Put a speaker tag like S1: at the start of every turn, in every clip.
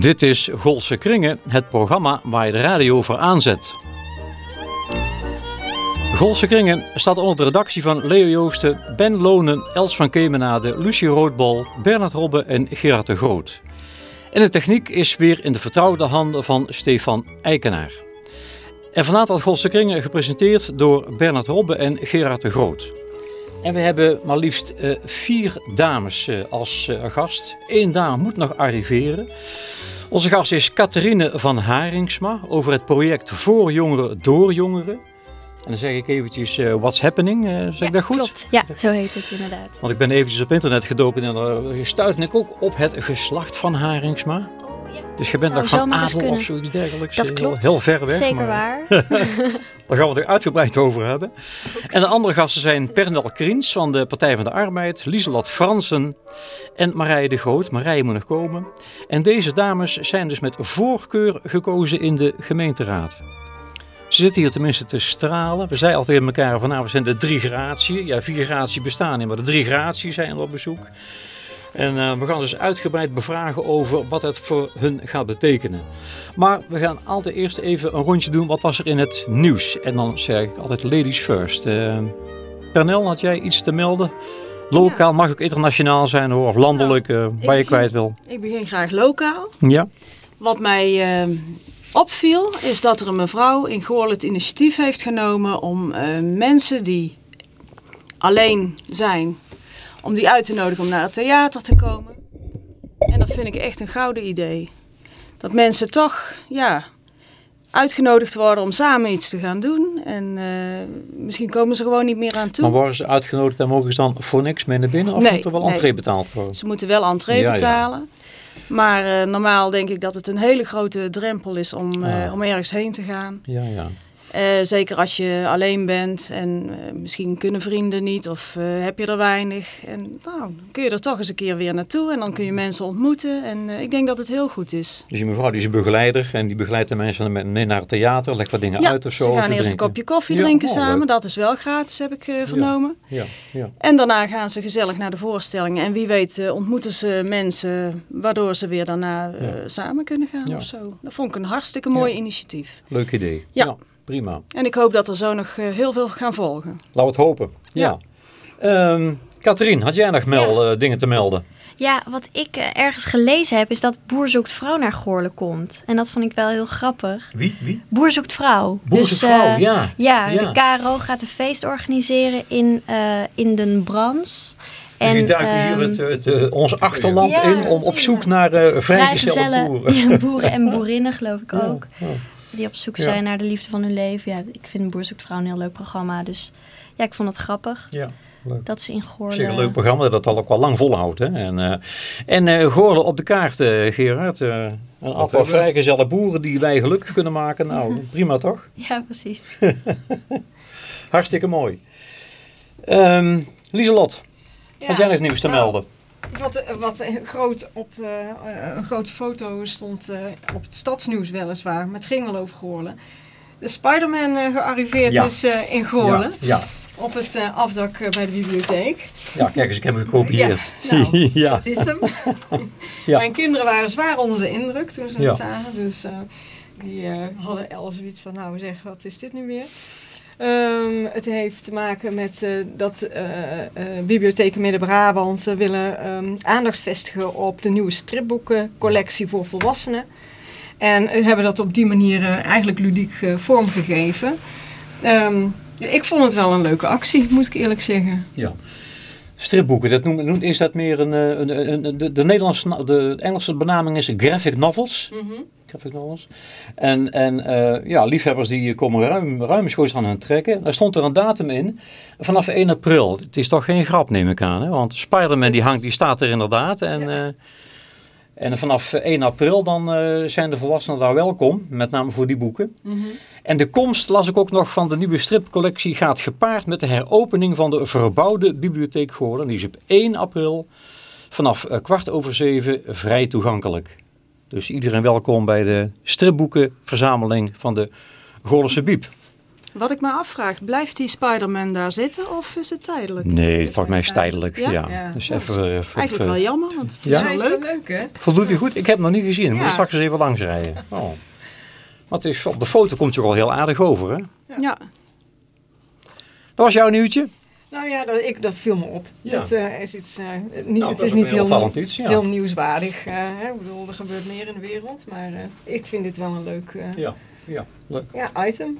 S1: Dit is Golse Kringen, het programma waar je de radio voor aanzet. Golse Kringen staat onder de redactie van Leo Joosten, Ben Lonen, Els van Kemenade, Lucie Roodbal, Bernard Robbe en Gerard de Groot. En de techniek is weer in de vertrouwde handen van Stefan Eikenaar. En vanavond wordt Golse Kringen gepresenteerd door Bernard Robbe en Gerard de Groot. En we hebben maar liefst uh, vier dames uh, als uh, gast. Eén dame moet nog arriveren. Onze gast is Catherine van Haringsma over het project Voor Jongeren Door Jongeren. En dan zeg ik eventjes uh, What's Happening, uh, zeg
S2: ja,
S1: ik dat goed?
S2: klopt. Ja, zo heet het inderdaad.
S1: Want ik ben eventjes op internet gedoken en daar stuitte ik ook op het geslacht van Haringsma. Dus je bent nog van adel of zoiets dergelijks.
S2: Dat klopt.
S1: Heel, heel ver weg.
S2: Zeker
S1: maar...
S2: waar.
S1: Daar gaan we het er uitgebreid over hebben. Okay. En de andere gasten zijn Pernel Kriens van de Partij van de Arbeid, Lieselot Fransen en Marije de Groot. Marije moet nog komen. En deze dames zijn dus met voorkeur gekozen in de gemeenteraad. Ze zitten hier tenminste te stralen. We zeiden altijd tegen elkaar vanavond zijn de drie gratie. Ja, vier gratie bestaan niet, maar de drie gratie zijn er op bezoek. En uh, we gaan dus uitgebreid bevragen over wat het voor hun gaat betekenen. Maar we gaan altijd eerst even een rondje doen. Wat was er in het nieuws? En dan zeg ik altijd ladies first. Uh, Pernel, had jij iets te melden? Lokaal, ja. mag ook internationaal zijn hoor, of landelijk, uh, waar je kwijt wil.
S3: Ik begin graag lokaal.
S1: Ja.
S3: Wat mij uh, opviel is dat er een mevrouw in Goorl het initiatief heeft genomen om uh, mensen die alleen zijn, om die uit te nodigen om naar het theater te komen. En dat vind ik echt een gouden idee. Dat mensen toch, ja, uitgenodigd worden om samen iets te gaan doen. En uh, misschien komen ze gewoon niet meer aan toe.
S1: Maar worden ze uitgenodigd en mogen ze dan voor niks mee naar binnen? Of
S3: nee,
S1: moet er wel
S3: nee.
S1: entree betaald worden?
S3: Ze moeten wel entree
S1: Ja, ja.
S3: betalen. Maar uh, normaal denk ik dat het een hele grote drempel is om, uh,
S1: Ah.
S3: om ergens heen te gaan.
S1: Ja, ja.
S3: Uh, zeker als je alleen bent en uh, misschien kunnen vrienden niet of uh, heb je er weinig. En nou, dan kun je er toch eens een keer weer naartoe en dan kun je mensen ontmoeten. En ik denk dat het heel goed is.
S1: Dus die mevrouw die is een begeleider en die begeleidt de mensen mee naar het theater, legt wat dingen
S3: ja,
S1: uit of zo.
S3: ze gaan eerst
S1: drinken.
S3: een kopje koffie
S1: Ja,
S3: drinken
S1: oh,
S3: samen.
S1: leuk.
S3: Dat is wel gratis, heb ik vernomen.
S1: Ja, ja.
S3: En daarna gaan ze gezellig naar de voorstellingen. En wie weet ontmoeten ze mensen waardoor ze weer daarna samen kunnen gaan of zo. Dat vond ik een hartstikke mooi initiatief.
S1: Leuk idee.
S3: Ja.
S1: Prima.
S3: En ik hoop dat er zo nog uh, heel veel gaan volgen.
S1: Laten we het hopen. Ja. ja. Um, Katrien, had jij nog ja. uh, dingen te melden?
S2: Ja, wat ik uh, ergens gelezen heb is dat Boer zoekt vrouw naar Goorlen komt. En dat vond ik wel heel grappig.
S1: Wie? Wie?
S2: Boer zoekt vrouw.
S1: Boer
S2: dus,
S1: zoekt vrouw, ja.
S2: ja. Ja, de KRO gaat een feest organiseren in, in Den Brans.
S1: Dus die duiken hier het, het, het, ons achterland
S2: ja,
S1: in om op zoek naar uh, vrijgezelle boeren.
S2: Ja, boeren en boerinnen geloof ik ook. Die op zoek zijn naar de liefde van hun leven. Ja, ik vind Boer zoekt vrouw een heel leuk programma. Dus ja, ik vond het grappig.
S1: Ja. Leuk.
S2: Dat ze in Goorlen...
S1: Zeker een leuk programma dat al ook wel lang volhoudt. Hè? En, uh, en uh, Goorlen op de kaart, uh, Gerard. een aantal vrijgezelle boeren die wij gelukkig kunnen maken. Nou, prima toch?
S2: Ja, precies.
S1: Hartstikke mooi. Um, Lieselot, ja, had jij nog nieuws te
S3: nou,
S1: melden?
S3: Wat, wat groot op uh, een grote foto stond uh, op het stadsnieuws weliswaar, maar het ging wel over Goorlen. De Spider-Man uh, gearriveerd
S1: ja.
S3: is in Goorlen.
S1: Ja, ja.
S3: Op het afdak bij de bibliotheek.
S1: Ja, kijk eens, ik heb hem gekopieerd.
S3: Ja, nou,
S1: ja.
S3: dat is hem. Mijn kinderen waren zwaar onder de indruk toen ze het zagen. Dus die hadden al zoiets van, nou zeg, wat is dit nu weer? Um, het heeft te maken met uh, dat uh, uh, bibliotheken Midden-Brabant willen um, aandacht vestigen op de nieuwe stripboekencollectie voor volwassenen. En hebben dat op die manier eigenlijk ludiek vormgegeven. Um, ik vond het wel een leuke actie, moet ik eerlijk zeggen.
S1: Ja. Stripboeken, dat noemt, noemt, is dat meer een, een, een de, de, Nederlandse, de Engelse benaming is graphic novels.
S3: Mm -hmm.
S1: Graphic novels. En, en uh, ja, liefhebbers die komen ruim, ruimschoots aan hun trekken. Daar stond er een datum in, vanaf 1 april. Het is toch geen grap neem ik aan, hè? want Spider-Man die hangt, die staat er inderdaad. En, ja. uh, en vanaf 1 april dan uh, zijn de volwassenen daar welkom, met name voor die boeken.
S3: Mm -hmm.
S1: En de komst, las ik ook nog, van de nieuwe stripcollectie gaat gepaard met de heropening van de verbouwde bibliotheek Goorlen. Die is op 1 april vanaf kwart over zeven vrij toegankelijk. Dus iedereen welkom bij de stripboekenverzameling van de Goorlense Biep.
S4: Wat ik me afvraag, blijft die Spider-Man daar zitten of is het tijdelijk?
S1: Nee, volgens mij is tijdelijk. Ja,
S4: Ja?
S3: Ja.
S1: Dus even,
S4: dat
S1: eh,
S4: Eigenlijk
S1: even-
S4: wel jammer, want het is
S1: Ja?
S4: Wel
S3: is wel
S4: leuk.
S3: leuk, hè?
S1: Voldoet hij goed? Ik heb hem nog niet gezien. Moet ik straks eens even langs rijden. Oh. Want het is, op de foto komt hij er al heel aardig over, hè?
S4: Ja,
S1: Dat was jouw nieuwtje?
S3: Nou ja, dat, ik, dat viel me op.
S1: Ja.
S3: Dat eh, is iets, eh, niet,
S1: Nou,
S3: het is niet heel,
S1: opvallend iets, ja.
S3: heel nieuwswaardig. eh, hè? Ik bedoel, er gebeurt meer in de wereld. Maar eh, ik vind dit wel een leuk eh,
S1: Ja, ja. Leuk.
S3: ja, item.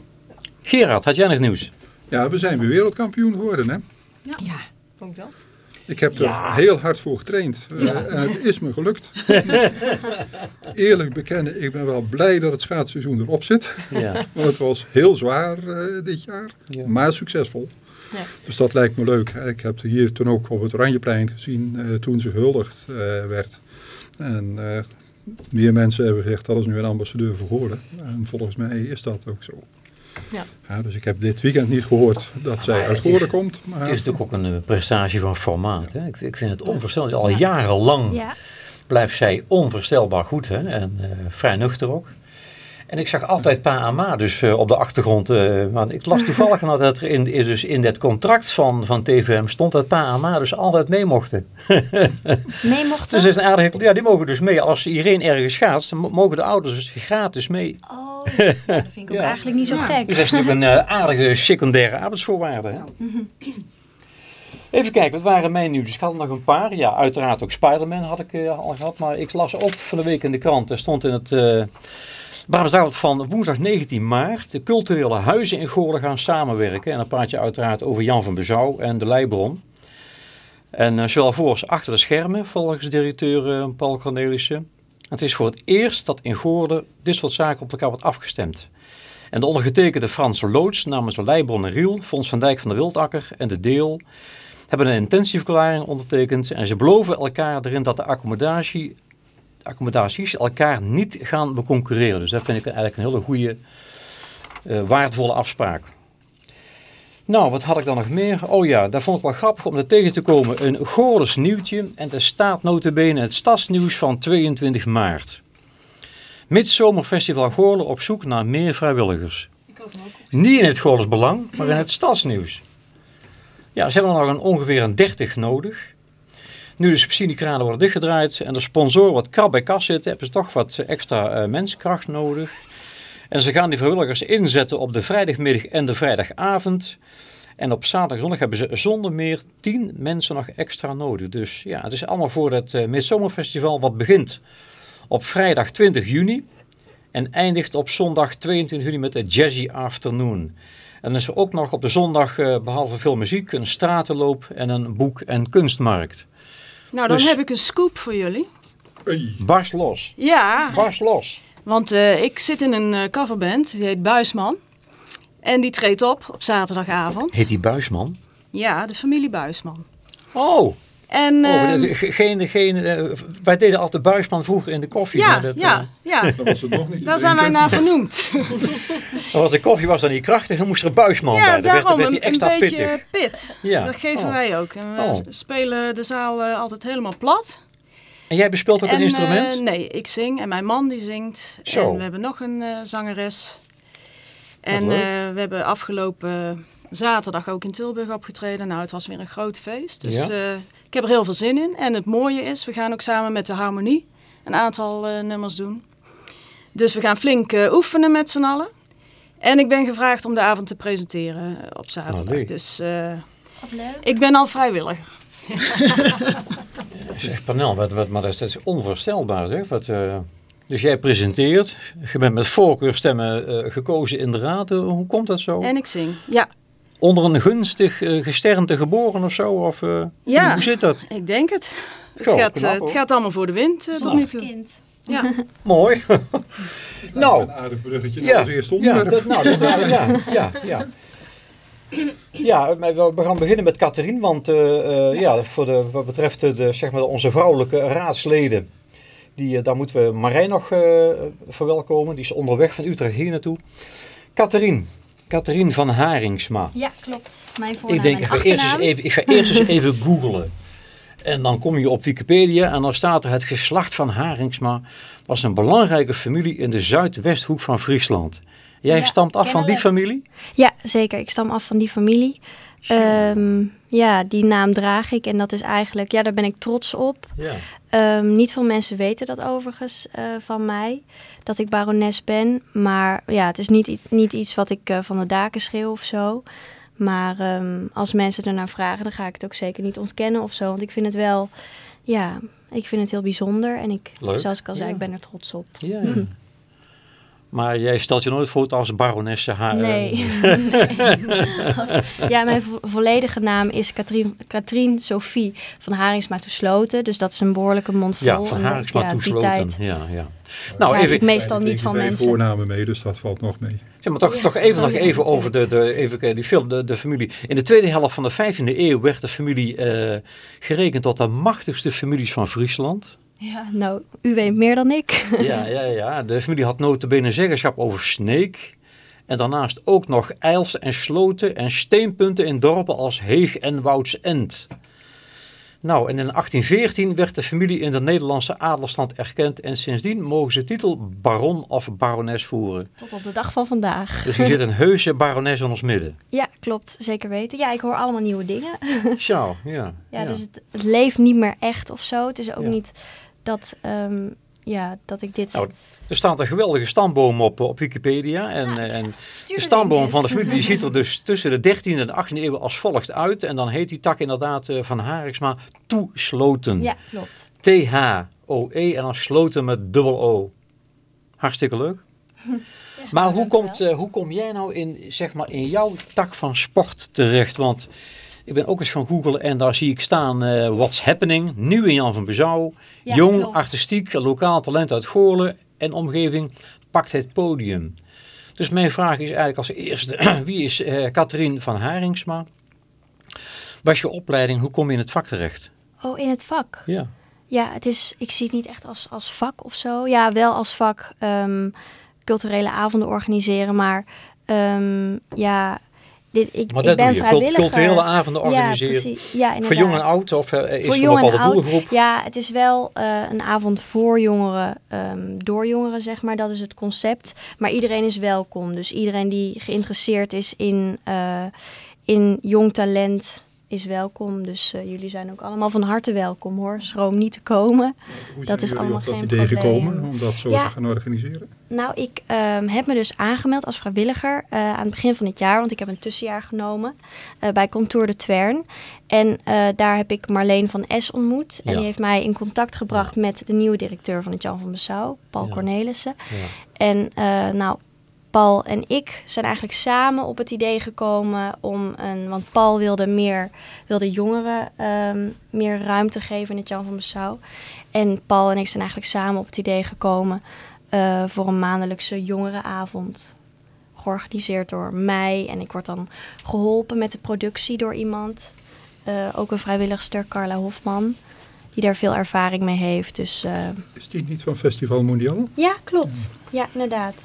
S1: Gerard, had jij nog nieuws?
S5: Ja, we zijn weer wereldkampioen geworden. Hè?
S3: Ja, ook dat.
S5: Ik heb er
S1: Ja.
S5: heel hard voor getraind. eh, en het is me gelukt. Eerlijk bekennen, ik ben wel blij dat het schaatsseizoen erop zit.
S1: Ja.
S5: Want het was heel zwaar eh, dit jaar,
S1: Ja.
S5: maar succesvol.
S3: Ja.
S5: Dus dat lijkt me leuk. Ik heb hier toen ook op het Oranjeplein gezien eh, toen ze gehuldigd eh, werd. En eh, meer mensen hebben gezegd dat is nu een ambassadeur voor Goorlen. En volgens mij is dat ook zo.
S3: Ja.
S5: dus ik heb dit weekend niet gehoord dat zij uit Goorlen komt. Maar
S1: Het is natuurlijk ook een prestatie van formaat. Hè? Ik, ik vind het onvoorstelbaar. Al jarenlang
S2: Ja.
S1: blijft zij onvoorstelbaar goed. Hè? En eh, vrij nuchter ook. En ik zag altijd Pa Ama dus eh, op de achtergrond. eh, want ik las toevallig dat er in, dus in dat contract van, van TVM stond dat Pa Ama dus altijd mee mochten.
S2: Mee mochten?
S1: Dus is een aardige, ja, die mogen dus mee. Als iedereen ergens gaat, mogen de ouders dus gratis mee.
S2: Oh, dat vind ik ook
S1: Ja.
S2: eigenlijk niet zo
S4: Ja.
S2: gek.
S1: Dus dat is natuurlijk een eh, aardige secundaire arbeidsvoorwaarde. Hè? Even kijken, wat waren mijn nieuws? Ik had nog een paar. Ja, uiteraard ook Spider-Man had ik al gehad. Maar ik las ook van de week in de krant. Er stond in het uh, Brabants Dagblad van woensdag 19 maart. De culturele huizen in Goorlen gaan samenwerken. En dan praat je uiteraard over Jan van Bezouw en de Leibron. En eh, zowel voor als achter de schermen, volgens directeur eh, Paul Cornelissen. Het is voor het eerst dat in Goorlen dit soort zaken op elkaar wordt afgestemd. En de ondergetekende Franse loods namens Leibron en Riel, Fons van Dijk van de Wildakker en de Deel hebben een intentieverklaring ondertekend en ze beloven elkaar erin dat de accommodatie, accommodaties elkaar niet gaan beconcurreren. Dus dat vind ik eigenlijk een hele goede, uh, waardevolle afspraak. Nou, wat had ik dan nog meer? Oh ja, daar vond ik wel grappig om er tegen te komen. Een Goorles nieuwtje en er staat notabene het stadsnieuws van 22 maart. Midzomerfestival Goorlen op zoek naar meer vrijwilligers.
S3: Ik had hem ook op.
S1: Niet in het Goorles Belang, maar in het stadsnieuws. Ja, ze hebben er nog een ongeveer een 30 nodig. Nu de piscinekranen worden dichtgedraaid en de sponsoren wat krap bij kas zitten, hebben ze toch wat extra uh, menskracht nodig. En ze gaan die vrijwilligers inzetten op de vrijdagmiddag en de vrijdagavond. En op zaterdag en zondag hebben ze zonder meer 10 mensen nog extra nodig. Dus ja, het is allemaal voor het uh, wat begint op vrijdag 20 juni. En eindigt op zondag 22 juni met de Jazzy Afternoon. En dan is er ook nog op de zondag, uh, behalve veel muziek, een stratenloop en een boek- en kunstmarkt.
S4: Nou, dan
S1: Dus-
S4: heb ik een scoop voor jullie.
S5: Hey.
S1: Bars los.
S4: Ja,
S1: Bars los.
S4: want eh, ik zit in een eh, coverband, die heet Buisman. En die treedt op op zaterdagavond.
S1: Heet die Buisman?
S4: Ja, de familie Buisman.
S1: Oh,
S4: En,
S1: oh
S4: ehm,
S1: geen, geen, eh, wij deden altijd Buisman vroeger in de koffie.
S4: ja,
S1: maar dat,
S4: ja,
S1: eh,
S4: ja.
S5: Dat was het nog niet te
S4: Daar zijn wij naar vernoemd.
S1: als de koffie was dan niet krachtig, dan moest er een Buisman bij.
S4: ja,
S1: Dan werd, dan
S4: daarom
S1: werd
S4: een,
S1: die extra
S4: een beetje
S1: pittig.
S4: pit.
S1: Ja.
S4: Dat geven
S1: Oh.
S4: wij ook. En we
S1: Oh.
S4: spelen de zaal eh, altijd helemaal plat.
S1: En jij bespeelt ook een
S4: En,
S1: instrument?
S4: nee, ik zing en mijn man die zingt.
S1: Zo.
S4: En we hebben nog een zangeres. En
S1: leuk.
S4: eh, we hebben afgelopen zaterdag ook in Tilburg opgetreden. Nou, het was weer een groot feest. Dus
S1: Ja.
S4: eh, ik heb er heel veel zin in. En het mooie is, we gaan ook samen met de Harmonie een aantal eh, nummers doen. Dus we gaan flink eh, oefenen met z'n allen. En ik ben gevraagd om de avond te presenteren op zaterdag.
S1: Oh,
S4: dus eh, ik ben al vrijwilliger.
S1: Zeg, panel, wat, wat, maar dat is, dat is onvoorstelbaar. Zeg. Wat, eh, dus jij presenteert, je bent met voorkeurstemmen eh, gekozen in de raad. Hoe komt dat zo?
S4: En ik zing. Ja,
S1: Onder een gunstig eh, gesternte geboren of zo? Of, eh,
S4: Ja.
S1: hoe, zit dat?
S4: ik denk het. Het, gaat,
S1: knap,
S4: eh, het gaat allemaal voor de wind tot nu toe.
S2: kind.
S4: Ja.
S1: Mooi. nou,
S5: Een aardig bruggetje naar
S1: ja,
S5: ons eerste
S1: ja, dat, nou, dat, waren- ja, ja, ja. Ja, maar we gaan beginnen met Catherine, want eh, eh, ja, voor de, wat betreft de, zeg maar, onze vrouwelijke raadsleden, die, daar moeten we Marijn nog eh, verwelkomen. Die is onderweg van Utrecht hier naartoe. Catherine, Catherine van Haringsma.
S2: Ja, klopt. Mijn voornaam
S1: Ik denk,
S2: en
S1: ik ga, eerst eens even, ik ga eerst eens even googlen. En dan kom je op Wikipedia en dan staat er het geslacht van Haringsma was een belangrijke familie in de zuidwesthoek van Friesland. Jij
S2: Ja,
S1: stamt af van die familie?
S2: Ja, zeker. Ik stam af van die familie. Ehm, ja, die naam draag ik en dat is eigenlijk, ja, daar ben ik trots op.
S1: Ja.
S2: Ehm, niet veel mensen weten dat overigens eh, van mij, dat ik barones ben. Maar ja, het is niet, niet iets wat ik eh, van de daken schreeuw of zo. Maar ehm, als mensen ernaar vragen, dan ga ik het ook zeker niet ontkennen of zo. Want ik vind het wel, ja, ik vind het heel bijzonder. En ik,
S1: Leuk.
S2: zoals ik al zei,
S1: Ja.
S2: ik ben er trots op.
S1: Ja, ja. Maar jij stelt je nooit voor als baronesse haar.
S2: Nee. Nee. Als- ja, mijn vo- volledige naam is Katrien, Katrien Sophie van Haringsma Toesloten. Dus dat is een behoorlijke mond vol.
S1: Ja, van Haringsma
S2: ja,
S1: toesloten. Ja, ja. Nou,
S2: krijg ik
S1: even,
S2: meestal niet van mensen.
S5: voornamen mee, dus dat valt nog mee.
S1: zeg maar, toch, toch even nog even over de, de, even, die film, de, de familie. In de tweede helft van de 15e eeuw werd de familie eh, gerekend tot de machtigste families van Friesland.
S2: Ja, nou, u weet meer dan ik.
S1: Ja, ja, ja. De familie had notabene zeggenschap over Sneek. En daarnaast ook nog eils en sloten en steenpunten in dorpen als Heeg en Woudsend. Nou, en in 1814 werd de familie in de Nederlandse adelstand erkend en sindsdien mogen ze titel baron of barones voeren.
S2: Tot op de dag van vandaag.
S1: Dus hier zit een heuse barones in ons midden.
S2: Ja, klopt. Zeker weten. Ja, ik hoor allemaal nieuwe dingen.
S1: Zo, ja.
S2: Ja, dus het, het leeft niet meer echt of zo. Het is ook
S1: Ja.
S2: niet dat, ehm, ja, dat ik dit...
S1: Nou, Er staat een geweldige stamboom op, op Wikipedia. En, eh, en de stamboom
S2: een
S1: van de familie die ziet er dus tussen de 13e en de 18e eeuw als volgt uit. En dan heet die tak inderdaad eh, van Hariksma Toesloten.
S2: Ja, klopt.
S1: T-H-O-E en dan sloten met dubbel O. Hartstikke leuk. Maar hoe, komt, eh, hoe kom jij nou in, zeg maar, in jouw tak van sport terecht? Want ik ben ook eens gaan googlen en daar zie ik staan eh, What's Happening, nieuw in Jan van Bezouw.
S2: Ja,
S1: Jong,
S2: klopt.
S1: artistiek, lokaal talent uit Goorlen en omgeving pakt het podium. Dus mijn vraag is eigenlijk als eerste, wie is eh Katrien van Haringsma? Was je opleiding, hoe kom je in het vak terecht?
S2: Oh, in het vak.
S1: Ja.
S2: Ja, het is, ik zie het niet echt als, als vak of zo. Ja, wel als vak ehm, culturele avonden organiseren, maar ehm, ja, dit, ik,
S1: Maar
S2: ik
S1: dat
S2: ben vrijwilliger.
S1: culturele avonden organiseren.
S2: Ja. Ja.
S1: Voor jong en oud of eh, is
S2: Voor
S1: er een
S2: en
S1: bepaalde
S2: oud.
S1: doelgroep?
S2: Ja, het is wel eh, een avond voor jongeren, ehm, door jongeren, zeg maar. Dat is het concept. Maar iedereen is welkom. Dus iedereen die geïnteresseerd is in, eh, in jong talent is welkom. Dus eh, jullie zijn ook allemaal van harte welkom hoor. Schroom niet te komen.
S5: Hoe
S2: Dat is allemaal
S5: op dat
S2: geen
S5: idee
S2: probleem.
S5: gekomen om dat zo
S2: Ja.
S5: te gaan organiseren?
S2: Nou, ik ehm, heb me dus aangemeld als vrijwilliger eh, aan het begin van dit jaar, want ik heb een tussenjaar genomen eh, bij Contour de Twern. En daar heb ik Marleen van S ontmoet. En die heeft mij in contact gebracht met de nieuwe directeur van het Jan van Bissau, Paul
S1: Ja.
S2: Cornelissen.
S1: Ja.
S2: En nou, Paul en ik zijn eigenlijk samen op het idee gekomen om een. Want Paul wilde meer, wilde jongeren ehm, meer ruimte geven in het Jan van Bissau. En Paul en ik zijn eigenlijk samen op het idee gekomen eh, voor een maandelijkse jongerenavond. Georganiseerd door mij. En ik word dan geholpen met de productie door iemand. Eh, ook een vrijwilligster, Carla Hofman. Die daar veel ervaring mee heeft. Dus eh,
S5: Is die niet van Festival Mondial?
S2: ja, klopt. Ja, inderdaad.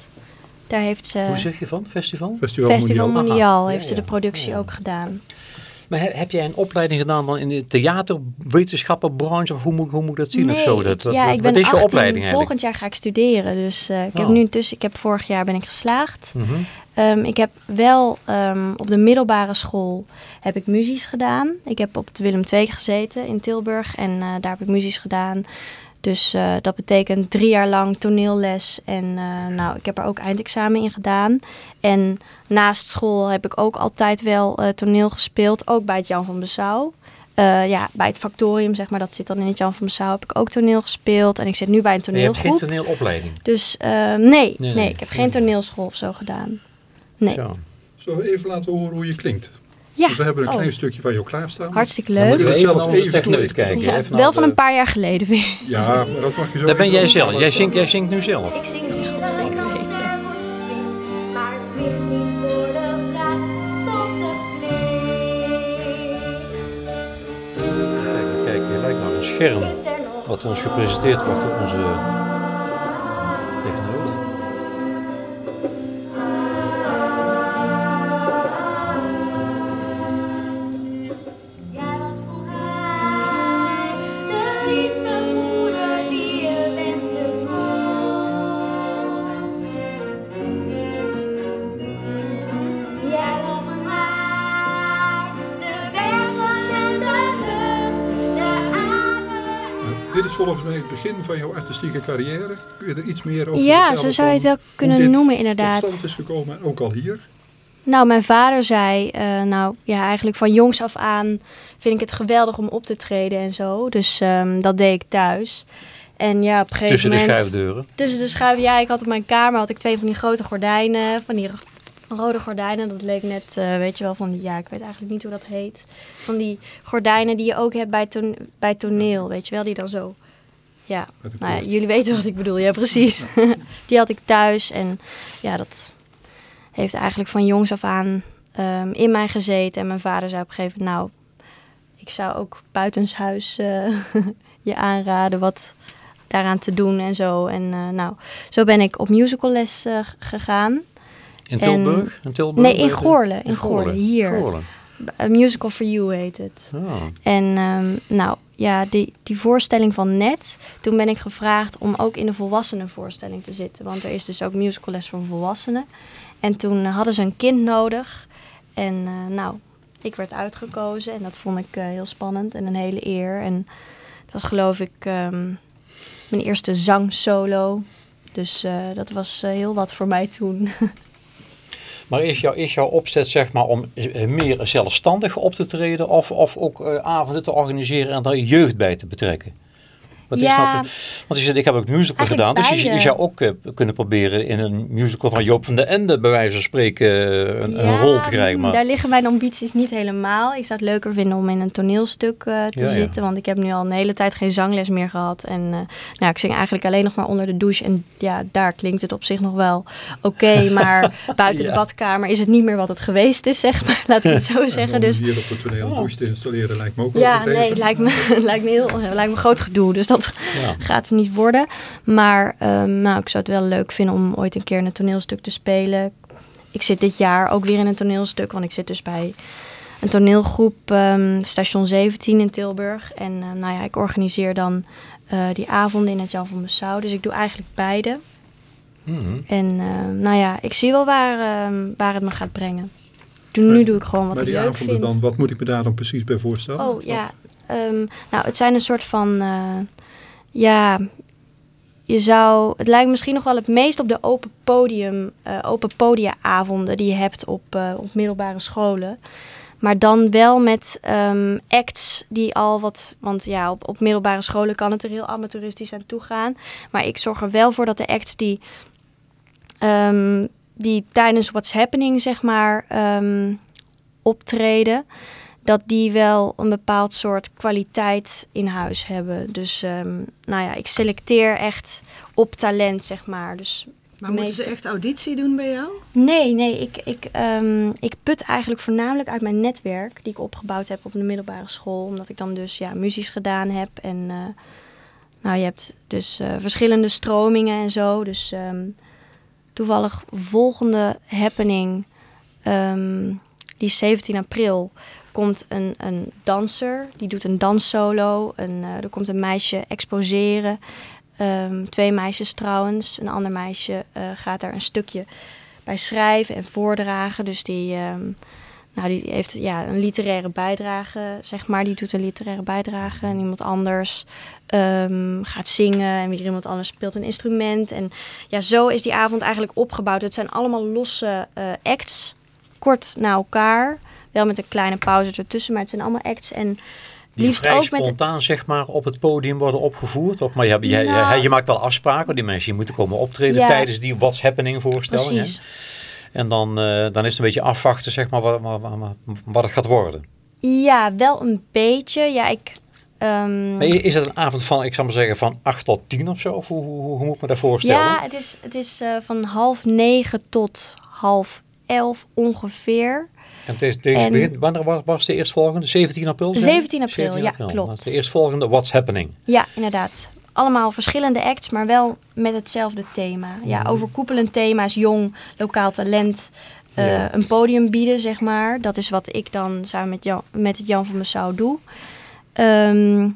S2: Daar heeft ze...
S1: Hoe zeg je van? Festival?
S5: Festival,
S2: Festival
S5: Mondial.
S2: Mondial
S1: Aha.
S2: heeft
S1: Ja,
S2: ze de productie
S1: Ja.
S2: ook gedaan.
S1: Maar he- heb jij een opleiding gedaan dan in de theaterwetenschappenbranche? Of hoe moet, hoe moet ik dat zien
S2: nee,
S1: of zo? Dat, wat,
S2: ja,
S1: wat-
S2: ik ben
S1: wat is je
S2: 18.
S1: opleiding eigenlijk?
S2: Volgend jaar ga ik studeren. Dus eh, ik heb
S1: Oh.
S2: nu dus, ik heb vorig jaar ben ik geslaagd.
S1: Mhm.
S2: Ehm, ik heb wel ehm, op de middelbare school heb ik muzies gedaan. Ik heb op het Willem II gezeten in Tilburg en eh, daar heb ik muzies gedaan. Dus eh, dat betekent drie jaar lang toneelles. En eh, nou, ik heb er ook eindexamen in gedaan. En naast school heb ik ook altijd wel eh, toneel gespeeld. Ook bij het Jan van. Eh, ja, bij het Factorium, zeg maar, dat zit dan in het Jan van Bissau, heb ik ook toneel gespeeld. En ik zit nu bij een
S1: En je hebt geen
S2: toneelgroep.
S1: toneelopleiding?
S2: Dus nee, nee,
S1: nee.
S2: ik heb geen toneelschool of zo gedaan. Nee.
S1: Zo.
S5: Zullen we even laten horen hoe je klinkt?
S2: Ja,
S5: we hebben een
S2: oh,
S5: klein stukje van jou klaarstaan.
S2: hartstikke
S1: Dan
S2: leuk.
S5: het
S1: even
S5: zelf even toelichten.
S1: kijken.
S2: Ja, wel van
S1: de-
S2: een paar jaar geleden weer.
S5: Ja, maar dat mag je zo
S1: Daar ben jij zelf. Jij zingt, jij zingt nu zelf.
S2: Ik zing zelf, zeker weten.
S6: Maar zwicht niet voor de vraag tot de
S1: Kijk, kijk, je lijkt naar een scherm
S6: er
S1: wat ons gepresenteerd wordt door onze
S5: begin van jouw artistieke carrière. Kun je er iets meer over
S2: Ja,
S5: vertellen
S2: zo zou je het wel kunnen
S5: hoe dit
S2: noemen
S5: tot
S2: inderdaad.
S5: stand is gekomen, ook al hier?
S2: Nou, mijn vader zei, eh, nou ja, eigenlijk van jongs af aan vind ik het geweldig om op te treden en zo. Dus ehm, dat deed ik thuis. En ja, op een gegeven
S1: Tussen de
S2: moment...
S1: schuifdeuren.
S2: Tussen de schuiven, ja, ik had op mijn kamer had ik twee van die grote gordijnen, van die rode gordijnen. Dat leek net, eh, weet je wel, van die, ja, ik weet eigenlijk niet hoe dat heet. Van die gordijnen die je ook hebt bij, toon, bij toneel, weet je wel, die dan zo... Ja, nou ja, jullie weten wat ik bedoel, ja precies. die had ik thuis en ja, dat heeft eigenlijk van jongs af aan ehm, in mij gezeten. En mijn vader zei op een gegeven moment, nou, ik zou ook buitenshuis eh, je aanraden wat daaraan te doen en zo. En eh, nou, zo ben ik op musicalles eh, gegaan.
S1: In
S2: En-
S1: Tilburg? In Tilburg
S2: Nee, in
S1: bij de-
S2: Goorle, in Goorle, hier.
S1: Goorle.
S2: A Musical for You heet het.
S1: Ah.
S2: En ehm, nou ja, die, die voorstelling van net, toen ben ik gevraagd om ook in de volwassenenvoorstelling te zitten. Want er is dus ook musicalles voor volwassenen. En toen hadden ze een kind nodig. En eh, nou, ik werd uitgekozen en dat vond ik eh, heel spannend en een hele eer. En het was geloof ik ehm, mijn eerste zangsolo. Dus eh, dat was heel wat voor mij toen.
S1: Maar is, jou, is jouw opzet zeg maar om eh, meer zelfstandig op te treden of, of ook eh, avonden te organiseren en daar jeugd bij te betrekken? Wat is
S2: Ja.
S1: dat? Want je zegt, ik heb ook musical
S2: Eigenlijk
S1: gedaan, dus je, zou ook eh, kunnen proberen in een musical van Joop van den Ende bij wijze van spreken eh, een, een rol te krijgen. Maar
S2: Daar liggen mijn ambities niet helemaal. Ik zou het leuker vinden om in een toneelstuk eh, te
S1: Ja, ja.
S2: zitten. Want ik heb nu al een hele tijd geen zangles meer gehad. En eh, nou, ik zing eigenlijk alleen nog maar onder de douche. En ja, daar klinkt het op zich nog wel oké. maar buiten
S1: Ja.
S2: de badkamer is het niet meer wat het geweest is, zeg maar. Laat ik het zo
S5: En
S2: zeggen.
S5: om
S2: Dus
S5: hier op het toneel een douche te installeren lijkt me ook wel
S2: ja, nee, het lijkt me, lijkt me heel lijkt me groot gedoe. Dus dat
S1: ja.
S2: gaat hem niet worden. Maar ehm, nou, ik zou het wel leuk vinden om ooit een keer in een toneelstuk te spelen. Ik zit dit jaar ook weer in een toneelstuk, want ik zit dus bij een toneelgroep ehm, Station 17 in Tilburg. En eh, nou ja, ik organiseer dan eh, die avonden in het Jan van Messau. Dus ik doe eigenlijk beide.
S1: Mhm.
S2: En nou ja, ik zie wel waar, ehm, waar het me gaat brengen. Doe- Nu doe ik gewoon wat
S5: Maar
S2: ik
S5: die
S2: leuk
S5: avonden
S2: vind.
S5: dan, wat moet ik me daar dan precies bij voorstellen?
S2: Oh ja, ehm, nou het zijn een soort van, eh, ja, je zou, het lijkt misschien nog wel het meest op de open podium, eh, open podiaavonden die je hebt op, eh, op middelbare scholen. Maar dan wel met ehm, acts die al wat, want ja, op, op middelbare scholen kan het er heel amateuristisch aan toe gaan. Maar ik zorg er wel voor dat de acts die, ehm, die tijdens What's Happening, zeg maar, ehm, optreden, dat die wel een bepaald soort kwaliteit in huis hebben. Dus ehm, nou ja, ik selecteer echt op talent, zeg maar. Dus
S4: Maar moeten ze echt auditie doen bij jou?
S2: Nee, nee, ik, ik, ehm, ik put eigenlijk voornamelijk uit mijn netwerk die ik opgebouwd heb op de middelbare school. Omdat ik dan dus ja, muzies gedaan heb. En eh, nou, je hebt dus eh, verschillende stromingen en zo. Dus ehm, toevallig volgende happening, die is 17 april, komt een, een danser. Die doet een danssolo. En, eh, er komt een meisje exposeren. Ehm, twee meisjes trouwens. Een ander meisje eh, gaat daar een stukje bij schrijven en voordragen. Dus die, ehm, nou, die heeft ja, een literaire bijdrage, zeg maar. Die doet een literaire bijdrage. En iemand anders ehm, gaat zingen. En weer iemand anders speelt een instrument. En ja, zo is die avond eigenlijk opgebouwd. Het zijn allemaal losse eh, acts, kort na elkaar. Wel met een kleine pauze ertussen, maar het zijn allemaal acts. En
S1: Die
S2: liefst
S1: vrij
S2: ook met
S1: spontaan zeg maar op het podium worden opgevoerd? Of, maar je,
S2: Nou-
S1: je maakt wel afspraken, die mensen die moeten komen optreden
S2: Ja.
S1: tijdens die What's Happening voorstelling. hè?
S2: precies.
S1: En dan, eh, dan is het een beetje afwachten zeg maar wat, wat, wat, wat het gaat worden.
S2: Ja, wel een beetje. Ja, ik... ehm,
S1: Is het een avond van, ik zou maar zeggen, van 8 tot 10 of zo? Of hoe, hoe, hoe moet ik me dat voorstellen?
S2: Ja, het is, het is eh, van half negen tot half elf ongeveer.
S1: En deze, deze
S2: En-
S1: begint, wanneer was, de eerstvolgende? 17 april? zei je?
S2: 17 april, ja, klopt.
S1: Dat is de eerstvolgende What's Happening.
S2: Ja, inderdaad. Allemaal verschillende acts, maar wel met hetzelfde thema. Ja,
S1: Mhm.
S2: overkoepelend thema's, jong, lokaal talent, eh,
S1: Ja.
S2: een podium bieden, zeg maar. Dat is wat ik dan samen met, Jan, met het Jan van Messau doe. Ehm,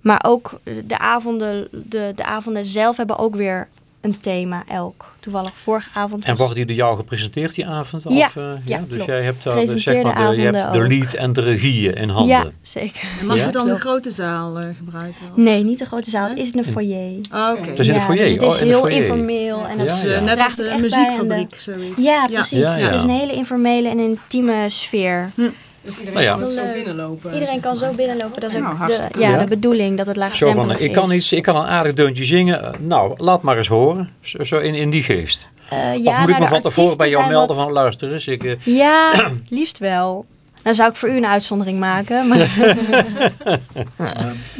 S2: maar ook de avonden, de, de avonden zelf hebben ook weer een thema elk. Toevallig vorige avond
S1: En wordt die door jou gepresenteerd die avond?
S2: Ja,
S1: Of, eh,
S2: ja,
S1: Dus
S2: klopt.
S1: jij hebt daar de, zeg
S2: Presenteerde
S1: maar de, je hebt de lead en de regie in handen.
S2: Ja, zeker.
S4: En mag
S1: Ja?
S4: je dan de grote zaal eh, gebruiken? of?
S2: Nee, niet de grote zaal. Het is in een foyer.
S4: Ah, oké.
S3: Dat
S1: is in de foyer.
S2: Dus het
S1: Oh,
S2: is
S1: in de
S2: heel informeel. En
S4: Dus
S1: ja.
S4: eh, net als de muziekfabriek, zoiets.
S2: Ja, precies.
S1: Ja, ja.
S2: Het is een hele informele en intieme sfeer.
S3: Dus iedereen
S1: Nou ja.
S3: kan zo
S2: Leuk.
S3: binnenlopen.
S2: Iedereen kan zo binnenlopen. Dat is ook
S4: Nou,
S2: de,
S4: hartstikke
S2: ja, de bedoeling, dat het
S1: Zo van,
S2: laagdrempelig
S1: eh,
S2: is.
S1: ik kan, iets, ik kan een aardig deuntje zingen. Eh, Nou, laat maar eens horen. Zo, zo in, in die geest.
S2: Eh,
S1: of
S2: ja,
S1: moet
S2: nou,
S1: ik me
S2: de
S1: van tevoren bij jou melden
S2: wat-
S1: van luister eens. Ik, eh,
S2: Ja, liefst wel. Dan zou ik voor u een uitzondering maken. Maar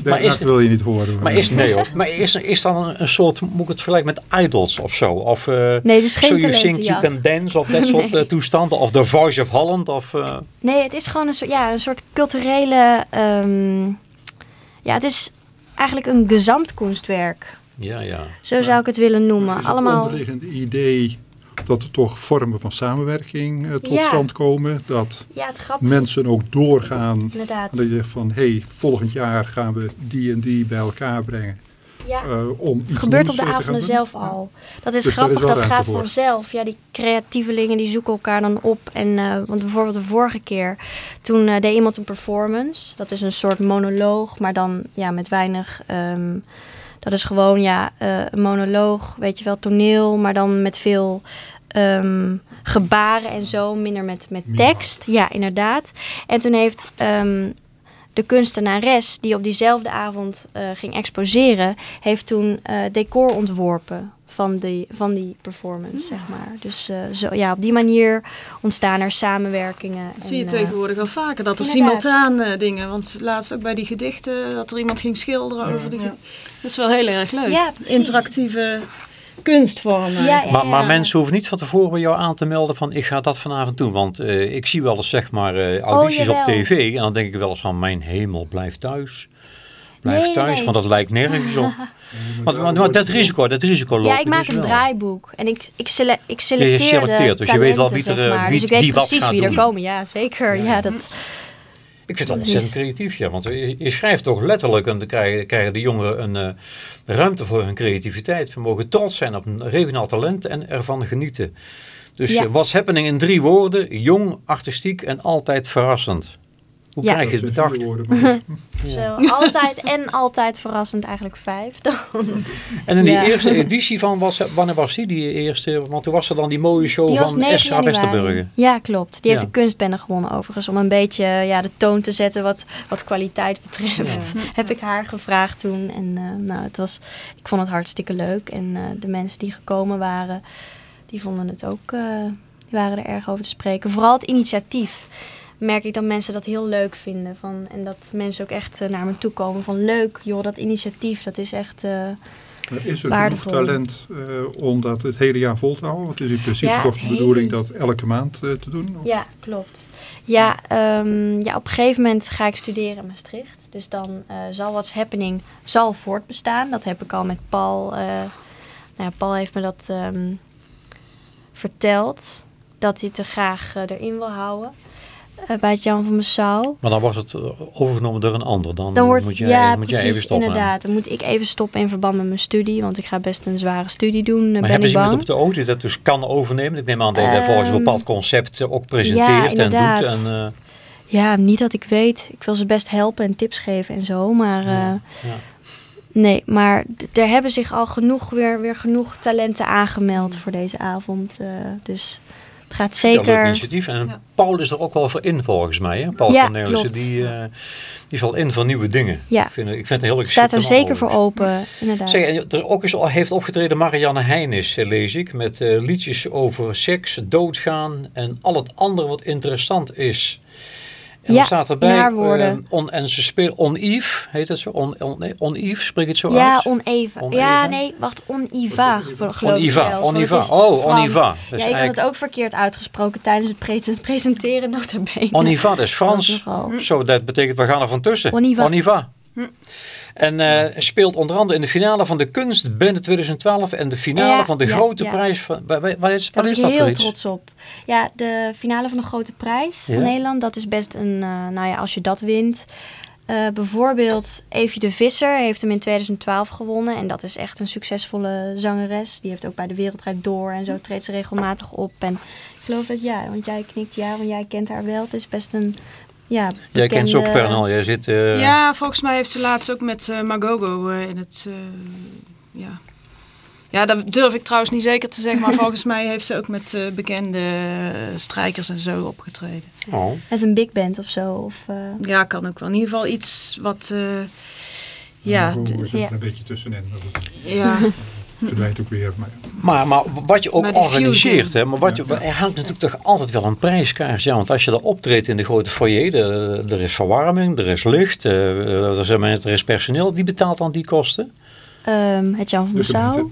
S5: Dat
S1: is-
S5: wil je niet horen.
S1: maar is, nee, hoor. maar is, is dan een, een soort, moet ik het vergelijken met idols of zo? Of eh
S2: nee, het is geen
S1: So You Sing, You. Can Dance of dat soort eh, toestanden? Of The Voice of Holland? Of, eh,
S2: Nee, het is gewoon een soort, ja, een soort culturele... ehm, ja, het is eigenlijk een gezamtkunstwerk.
S1: ja, ja.
S2: Zo zou ik het willen noemen. Allemaal...
S5: onderliggende idee dat er toch vormen van samenwerking eh, tot
S2: Ja.
S5: stand komen. Dat
S2: Ja,
S5: mensen ook doorgaan.
S2: Inderdaad.
S5: En dat je zegt van, hé, hey, volgend jaar gaan we die en die bij elkaar brengen.
S2: Ja.
S5: eh, om iets
S2: gebeurt op de avonden zelf al. Dat is
S5: Dus is
S2: grappig, dat gaat
S5: voor.
S2: vanzelf. Ja, die creatievelingen die zoeken elkaar dan op. En, eh, want bijvoorbeeld de vorige keer, toen deed iemand een performance. Dat is een soort monoloog, maar dan ja, met weinig... ehm, dat is gewoon ja, eh, een monoloog, weet je wel, toneel, maar dan met veel ehm, gebaren en zo, minder met, met tekst. Ja, inderdaad. En toen heeft ehm, de kunstenares die op diezelfde avond eh, ging exposeren, heeft toen eh, decor ontworpen van die, van die performance, zeg maar. Dus eh, zo, ja, op die manier ontstaan er samenwerkingen.
S4: Dat zie je
S2: en, eh,
S4: tegenwoordig wel vaker, dat er
S2: inderdaad.
S4: simultaan eh, dingen, want laatst ook bij die gedichten, dat er iemand ging schilderen over dingen. Dat is wel heel erg leuk.
S2: Ja, precies.
S4: Interactieve kunstvormen.
S2: Ja, ja,
S1: Maar, maar mensen hoeven niet van tevoren bij jou aan te melden van ik ga dat vanavond doen. Want eh, ik zie wel eens zeg maar eh, audities op
S2: Oh, jawel.
S1: tv. En dan denk ik wel eens van mijn hemel, blijf thuis. Blijf
S2: Nee,
S1: thuis,
S2: nee.
S1: want dat lijkt nergens op. Want, want, want dat risico, dat risico loop
S2: Ja,
S1: je
S2: ik maak
S1: dus
S2: een
S1: wel.
S2: draaiboek en ik, ik, sele ik selecteer
S1: selecteert,
S2: de
S1: dus je weet wel wie er,
S2: zeg maar.
S1: wie-
S2: dus ik weet
S1: wie wat
S2: precies
S1: gaat
S2: wie er
S1: doen.
S2: komen. Ja, zeker. Ja, dat,
S1: Ik vind dat ontzettend creatief, ja. Want je, je schrijft toch letterlijk en dan krijgen, krijgen de jongeren een eh, ruimte voor hun creativiteit. We mogen trots zijn op een regionaal talent en ervan genieten. Dus
S2: Ja.
S1: eh, what's happening in drie woorden. Jong, artistiek en altijd verrassend. Hoe
S2: Ja.
S1: krijg je het bedacht?
S5: maar
S2: zo, altijd en altijd verrassend eigenlijk vijf. Dan.
S1: En in die
S2: Ja.
S1: eerste editie van, was, wanneer was die, die eerste? Want toen was er dan die mooie show
S2: Die
S1: van
S2: 9
S1: S.H.
S2: januari.
S1: Westerburger.
S2: Ja, klopt. Die heeft de kunstbende gewonnen overigens. Om een beetje ja, de toon te zetten wat, wat kwaliteit betreft. Heb ik haar gevraagd toen. En eh, nou, het was, ik vond het hartstikke leuk. En eh, de mensen die gekomen waren, die vonden het ook, eh, die waren er erg over te spreken. Vooral het initiatief. Merk ik dat mensen dat heel leuk vinden. Van, en dat mensen ook echt eh, naar me toe komen van leuk, joh, dat initiatief, dat is echt... eh,
S5: Is er
S2: Waardevol.
S5: genoeg talent eh, om dat het hele jaar vol te houden? Want het is in principe
S2: Ja,
S5: toch de bedoeling dat elke maand te doen? Of-
S2: Ja, klopt. Ja, ehm, ja, op een gegeven moment ga ik studeren in Maastricht. Dus dan zal What's Happening zal voortbestaan. Dat heb ik al met Paul. nou ja, Paul heeft me dat ehm, verteld. Dat hij het er graag erin wil houden. Eh, bij het Jan van Messau.
S1: Maar dan wordt het eh, overgenomen door een ander. Dan,
S2: Dan wordt
S1: moet jij,
S2: ja,
S1: moet
S2: precies,
S1: jij even stoppen.
S2: inderdaad. Dan moet ik even stoppen in verband met mijn studie. Want ik ga best een zware studie doen, eh,
S1: Maar
S2: ben
S1: hebben
S2: ik
S1: ze iemand op de oog die dat dus kan overnemen? Ik neem aan dat je
S2: Ehm,
S1: volgens een bepaald concept ook presenteert en doet. En,
S2: Ja, niet dat ik weet. Ik wil ze best helpen en tips geven en zo. Maar
S1: ja.
S2: Nee, maar er hebben zich al genoeg weer, weer genoeg talenten aangemeld voor deze avond. dus het gaat
S1: leuk
S2: zeker.
S1: initiatief. En
S3: Ja.
S1: Paul is er ook wel voor in volgens mij. Hè? Paul
S2: Ja,
S1: Cornelissen,
S2: klopt.
S1: die, eh, die is wel in voor nieuwe dingen.
S2: Ja.
S1: Ik vind, het- ik vind het heel
S2: Staat er zeker voor open, inderdaad.
S1: Zeg, en er ook is, heeft opgetreden Marianne Heijnis, eh, lees ik, met eh, liedjes over seks, doodgaan en al het andere wat interessant is. En
S2: Ja,
S1: dan staat erbij,
S2: in haar woorden.
S1: eh, on, en ze speelt oneef, heet het zo? On, on, nee, oneef, spreek je het zo
S2: ja,
S1: uit?
S2: oneven.
S1: Oneven?
S2: Ja, nee, wacht, oniva, geloof ik
S1: Oniva,
S2: zelfs, is
S1: Oh,
S2: Frans.
S1: oniva.
S2: Ja, ik had
S1: eigenlijk-
S2: het ook verkeerd uitgesproken tijdens het pre- presenteren nota bene.
S1: Oniva, dat is
S2: Dat is
S1: Frans. Zo, dat betekent we gaan er van tussen.
S2: Oniva.
S1: En eh, speelt onder andere in de finale van de Kunstbende 2012 en de finale
S2: Ja,
S1: van de
S2: ja,
S1: grote
S2: ja.
S1: prijs van... Wat, wat is,
S2: Daar
S1: wat
S2: was
S1: is
S2: ik
S1: dat
S2: heel
S1: iets?
S2: trots op. Ja, de finale van de grote prijs van Nederland, dat is best een, eh, nou ja, als je dat wint, Eh, bijvoorbeeld Evie de Visser heeft hem in 2012 gewonnen. En dat is echt een succesvolle zangeres. Die heeft ook bij de Wereldrijd Door en zo treedt ze regelmatig op. En ik geloof dat ja, want jij knikt ja, want jij kent haar wel. Het is best een ja, bekende...
S1: Jij kent ze ook, Pernal. Jij zit... eh,
S4: Ja, volgens mij heeft ze laatst ook met eh, Magogo eh, in het... eh, ja. ja, dat durf ik trouwens niet zeker te zeggen. Maar volgens mij heeft ze ook met eh, bekende strijkers en zo opgetreden.
S1: Oh.
S2: Met een big band of zo. Of, eh,
S4: Ja, kan ook wel. In ieder geval iets wat... eh, ja,
S5: er
S2: ja.
S5: een beetje tussenin.
S4: Ja.
S5: verdwijnt ook weer. Maar
S1: Maar, maar wat je ook organiseert, hè, maar wat je, er hangt natuurlijk toch altijd wel een prijskaart. Ja, want als je er optreedt in de grote foyer, de- er is verwarming, er is licht, eh, er, zijn, er is personeel. Wie betaalt dan die kosten?
S2: ehm, het Jan van
S5: De.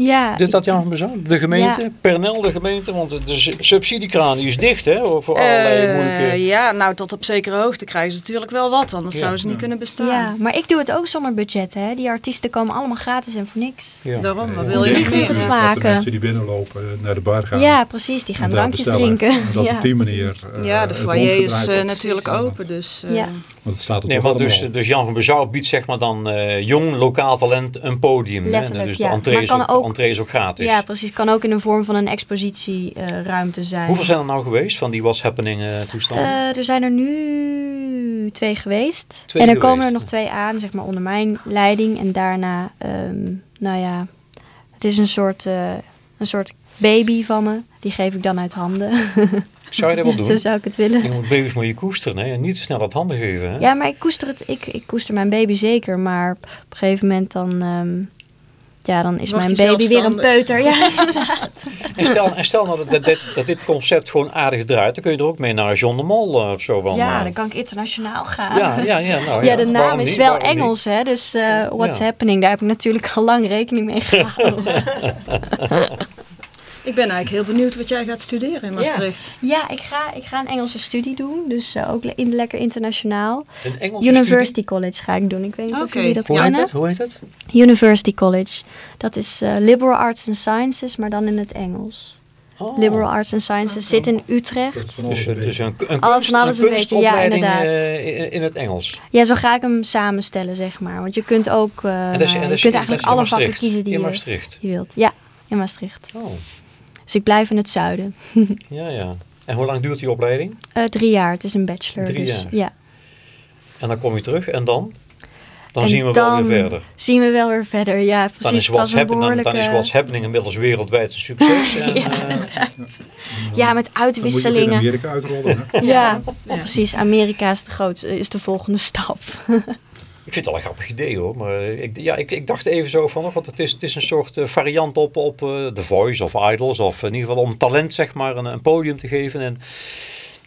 S2: Ja,
S1: Dit dat Jan van Bezouw? De gemeente?
S2: Ja.
S1: Pernel, de gemeente? Want de su- subsidiekraan die is dicht, hè? Voor allerlei
S4: Eh,
S1: moeilijke...
S4: ja, nou tot op zekere hoogte krijgen ze natuurlijk wel wat. Anders
S1: Ja.
S4: zouden ze niet kunnen bestaan.
S2: ja, maar ik doe het ook zonder budget. Hè. Die artiesten komen allemaal gratis en voor niks.
S1: Ja.
S4: Daarom, wat wil je nog meer?
S2: te
S5: dat de
S2: maken.
S5: mensen die binnenlopen eh, naar de bar gaan.
S2: Ja, precies. Die gaan drankjes drinken.
S5: En dat
S2: ja,
S5: op die manier. eh,
S4: Ja, de foyer is natuurlijk open. Dus, eh,
S2: Ja.
S5: Want het staat
S1: Nee, want dus, dus Jan van Bezouw biedt zeg maar dan eh, jong lokaal talent een podium. hè?
S2: Letterlijk,
S1: Dus de
S2: ja.
S1: entree
S2: kan
S1: ook- entree is ook gratis.
S2: Ja, precies. Kan ook in de vorm van een expositieruimte zijn.
S1: Hoeveel zijn er nou geweest van die What's Happening eh, toestanden?
S2: Eh, er zijn er nu twee geweest.
S1: Twee
S2: en er
S1: geweest.
S2: komen er nog twee aan, zeg maar onder mijn leiding. En daarna, ehm, nou ja, het is een soort, eh, een soort baby van me. Die geef ik dan uit handen.
S1: Zou je dat wel doen?
S2: Zo zou ik het willen.
S1: Je moet baby's moet je koesteren, hè? en niet te snel uit handen geven. Hè?
S2: Ja, maar ik koester, het, ik, ik koester mijn baby zeker. Maar op een gegeven moment dan, ehm, ja, dan is
S4: Wordt
S2: mijn baby weer een peuter. Ja, inderdaad.
S1: En stel, en stel nou dat, dit, dat dit concept gewoon aardig draait, dan kun je er ook mee naar John de Mol eh, of zo van.
S2: ja,
S1: eh,
S2: dan kan ik internationaal gaan.
S1: ja, ja, ja, nou,
S2: Ja, de naam
S1: waarom
S2: is
S1: niet?
S2: wel
S1: Waarom niet?
S2: Engels, hè? Dus eh, What's
S1: Ja.
S2: Happening, daar heb ik natuurlijk al lang rekening mee gehouden.
S4: Ik ben eigenlijk heel benieuwd wat jij gaat studeren in Maastricht.
S2: ja, ik ga, ik ga een Engelse studie doen, dus eh, ook in, lekker internationaal.
S1: Een Engelse
S2: University
S1: studie?
S2: College ga ik doen. Ik weet niet of jullie dat
S1: Hoe heet het? Hoe heet het?
S2: University College. Dat is eh, Liberal Arts and Sciences, maar dan in het Engels.
S1: Oh.
S2: Liberal Arts and Sciences zit in Utrecht.
S1: Dus, dus een, een, kunst,
S2: van alles
S1: een
S2: beetje, ja, inderdaad.
S1: eh, in, in het Engels.
S2: Ja, zo ga ik hem samenstellen, zeg maar. Want je kunt ook, eh,
S1: is-
S2: je kunt eigenlijk alle vakken kiezen die
S1: In
S2: je,
S1: Maastricht.
S2: je wilt. Ja, in Maastricht.
S1: Oh,
S2: Dus ik blijf in het zuiden.
S1: ja, ja. En hoe lang duurt die opleiding?
S2: Eh, drie jaar, het is een bachelor.
S1: Drie
S2: dus,
S1: jaar.
S2: Ja.
S1: En dan kom je terug en dan? Dan
S2: En
S1: zien we
S2: dan
S1: wel weer verder.
S2: Zien we wel weer verder, ja precies.
S1: Dan is, what's dan, dan is What's Happening inmiddels wereldwijd een succes. En,
S2: Ja,
S1: eh.
S2: Ja, met
S5: Dan moet je het in
S2: uitwisselingen.
S5: Amerika uitrollen.
S2: Ja,
S4: Ja.
S2: precies. Amerika is de, grootste, is de volgende stap.
S1: Ik vind het al een grappig idee hoor. Maar ik, ja, ik, ik dacht even zo van, want het is, het is een soort eh, variant op, op eh, The Voice of Idols. Of in ieder geval om talent zeg maar een, een podium te geven. En,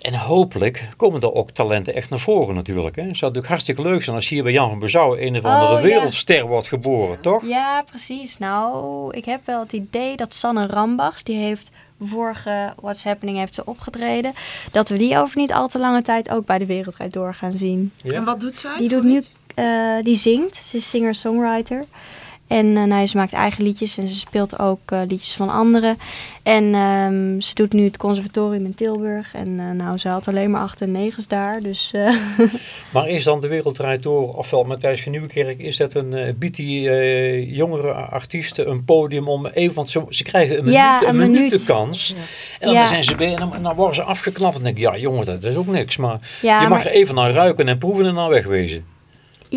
S1: en hopelijk komen er ook talenten echt naar voren natuurlijk. Hè. Het zou natuurlijk hartstikke leuk zijn als hier bij Jan van Bezouw een of andere
S2: Oh, ja.
S1: wereldster wordt geboren, toch?
S2: Ja, precies. Nou, ik heb wel het idee dat Sanne Rambachs, die heeft vorige What's Happening heeft ze opgetreden, dat we die over niet al te lange tijd ook bij de Wereldrijd door gaan zien.
S1: Ja.
S4: En wat doet zij?
S2: Die doet nu, eh, die zingt, ze is singer-songwriter. En eh, nou, ze maakt eigen liedjes en ze speelt ook eh, liedjes van anderen. En ehm, ze doet nu het conservatorium in Tilburg. En eh, nou, ze had alleen maar acht en negens daar. Dus eh,
S1: Maar is dan de wereld draait door, ofwel Matthijs van Nieuwkerk, is dat een, eh, biedt die eh, jongere artiesten een podium om even, want ze, ze krijgen een minuut,
S2: Ja,
S1: een
S2: een minuut.
S4: Ja.
S1: En dan
S2: Ja.
S1: zijn ze bij en dan, dan worden ze afgeknapt en denk ik, ja jongens, dat is ook niks. Maar
S2: ja,
S1: je mag
S2: maar,
S1: er even naar ruiken en proeven en dan wegwezen.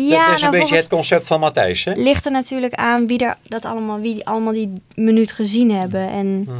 S2: Ja,
S1: dat is een
S2: nou,
S1: beetje
S2: volgens-
S1: het concept van Matthijs, hè?
S2: ligt er natuurlijk aan wie, er, dat allemaal, wie die, allemaal die minuut gezien hebben. En
S1: Mhm.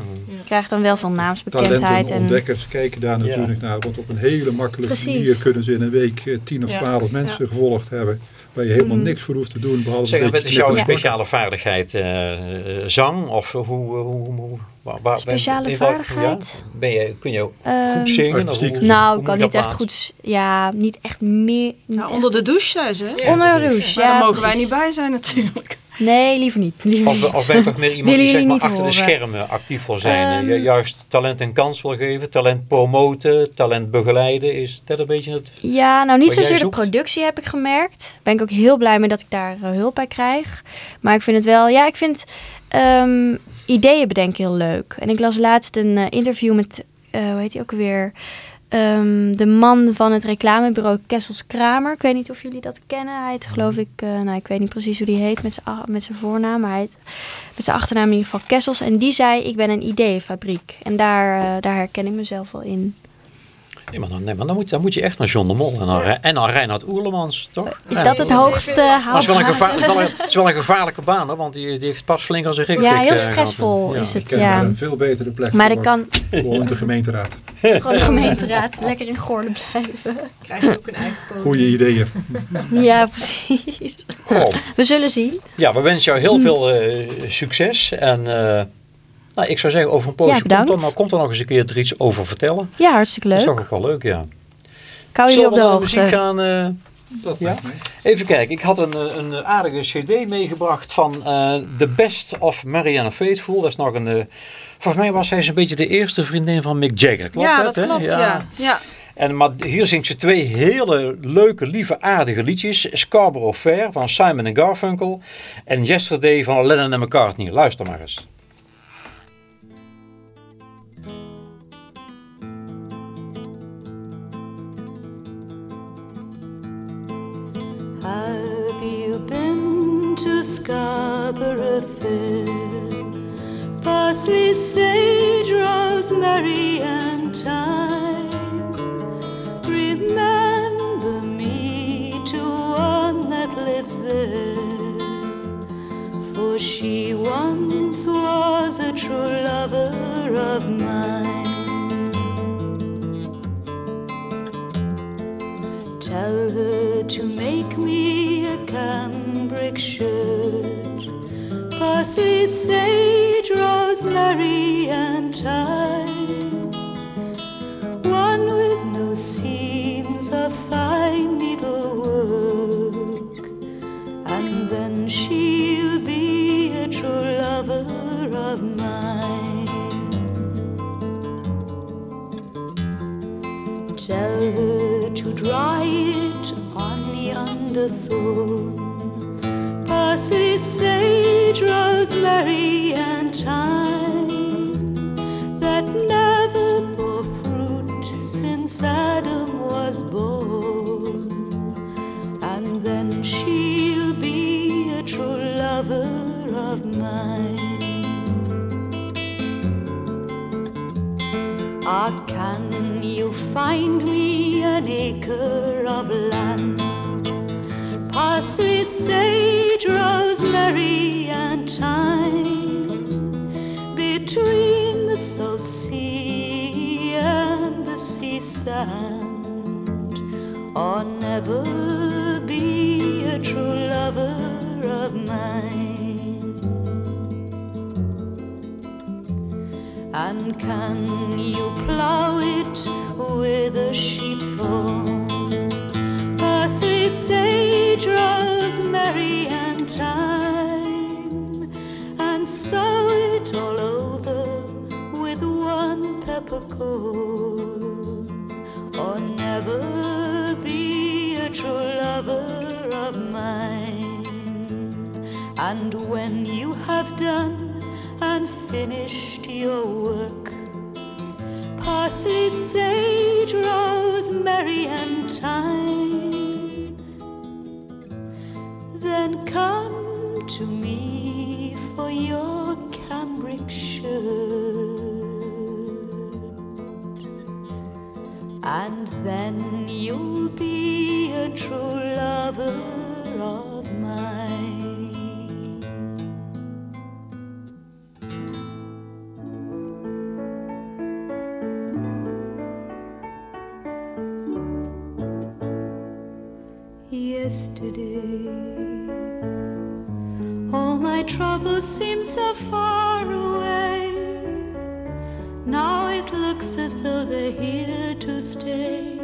S2: krijgt dan wel veel naamsbekendheid. En,
S5: ontdekkers kijken daar natuurlijk naar. Want op een hele makkelijke
S2: Precies.
S5: manier kunnen ze in een week eh, 10 of
S4: Ja.
S5: 12 mensen gevolgd hebben. Waar je helemaal niks voor hoeft te doen. Behalve
S1: Zeg,
S5: een
S1: wat
S5: beetje
S1: is jouw speciale vaardigheid? eh, eh, zang? Of hoe, hoe, hoe, hoe- waar- waar-
S2: Speciale
S1: ben-
S2: vaardigheid?
S1: Ja, ben je, kun je ook
S2: Ehm,
S1: goed zingen? Of hoe-
S2: nou, ik kan niet echt goed... Ja, niet echt meer... Niet
S4: Nou, onder
S2: echt-
S4: de douche, zei ze. hè?
S2: Onder de douche, ja,
S4: daar mogen wij niet bij zijn natuurlijk.
S2: Nee, liever niet. Liever
S1: Of,
S2: niet.
S1: of ben je toch meer iemand die zeg maar, achter de schermen actief wil zijn? Ju- juist talent een kans wil geven, talent promoten, talent begeleiden. Is dat een beetje het...
S2: Ja, nou niet zozeer de productie heb ik gemerkt. Ben ik ook heel blij mee dat ik daar eh, hulp bij krijg. Maar ik vind het wel, ja, ik vind ehm, ideeën bedenken heel leuk. En ik las laatst een eh, interview met, eh, hoe heet hij ook alweer? ehm, de man van het reclamebureau Kessels Kramer. Ik weet niet of jullie dat kennen. Hij heet geloof ik, eh, nou ik weet niet precies hoe die heet met zijn, met zijn voornaam. Maar hij heet met zijn achternaam in ieder geval Kessels. En die zei, ik ben een ideeënfabriek. En daar, daar herken ik mezelf wel in.
S1: Nee, maar dan, nee, maar dan, moet, dan moet je echt naar John de Mol en Re- en dan Reinhard Oerlemans, toch?
S2: Is dat het hoogste
S1: Maar het is wel een,
S2: haalbaar?
S1: gevaar, het is wel een, het is wel een gevaarlijke baan, hoor, want die, die heeft pas flink als een rik.
S2: Ja, heel stressvol is
S5: Ik
S2: het,
S5: ken
S2: ja.
S5: een veel betere plek
S2: Maar
S5: voor.
S2: kan
S5: Gewoon de gemeenteraad.
S2: gewoon de gemeenteraad lekker in Goorlen blijven.
S3: Krijg je ook een eigen.
S5: Goede ideeën.
S2: Ja, precies.
S1: Goh.
S2: We zullen zien.
S1: Ja, we wensen jou heel veel eh, succes. En eh, nou, ik zou zeggen, over een poosje
S2: Ja,
S1: komt,
S2: bedankt.
S1: er, nou, komt er nog eens een keer er iets over vertellen.
S2: Ja, hartstikke
S1: Dat is
S2: leuk.
S1: toch ook wel leuk, ja.
S2: Ik hou jullie op de
S1: Zullen we naar muziek
S2: hoogte.
S1: gaan? eh,
S5: Dat
S1: Ja? even kijken, ik had een, eh, een aardige cd meegebracht van eh The Best of Marianne Faithfull. Dat is nog een... volgens mij was zij zo'n beetje de eerste vriendin van Mick Jagger. Klopt
S4: ja,
S1: dat,
S4: klopt, ja. ja.
S1: En, maar hier zingt ze twee hele leuke, lieve, aardige liedjes. Scarborough Fair van Simon Garfunkel. En Yesterday van Lennon en McCartney. Luister maar eens.
S7: Have you been to Scarborough Fair? Parsley, sage, rosemary, and thyme. Remember me to one that lives there, for she once was a true lover of mine. Tell her to make me a cambric shirt, parsley, sage, rosemary, and thyme. Rosemary, and thyme that never bore fruit since Adam was born. And then she'll be a true lover of mine. Ah, can you find me an acre of land? Parsley, sage, rosemary, and thyme salt sea and the sea sand, or never be a true lover of mine. And can you plow it with a sheep's horn? Parsley, sage, rosemary, and thyme, or never be a true lover of mine. And when you have done and finished your work, parsley, sage, rosemary, and thyme, then come to me for your cambric shirt, and then you'll be a true lover of mine. Yesterday, all my troubles seem so far stay.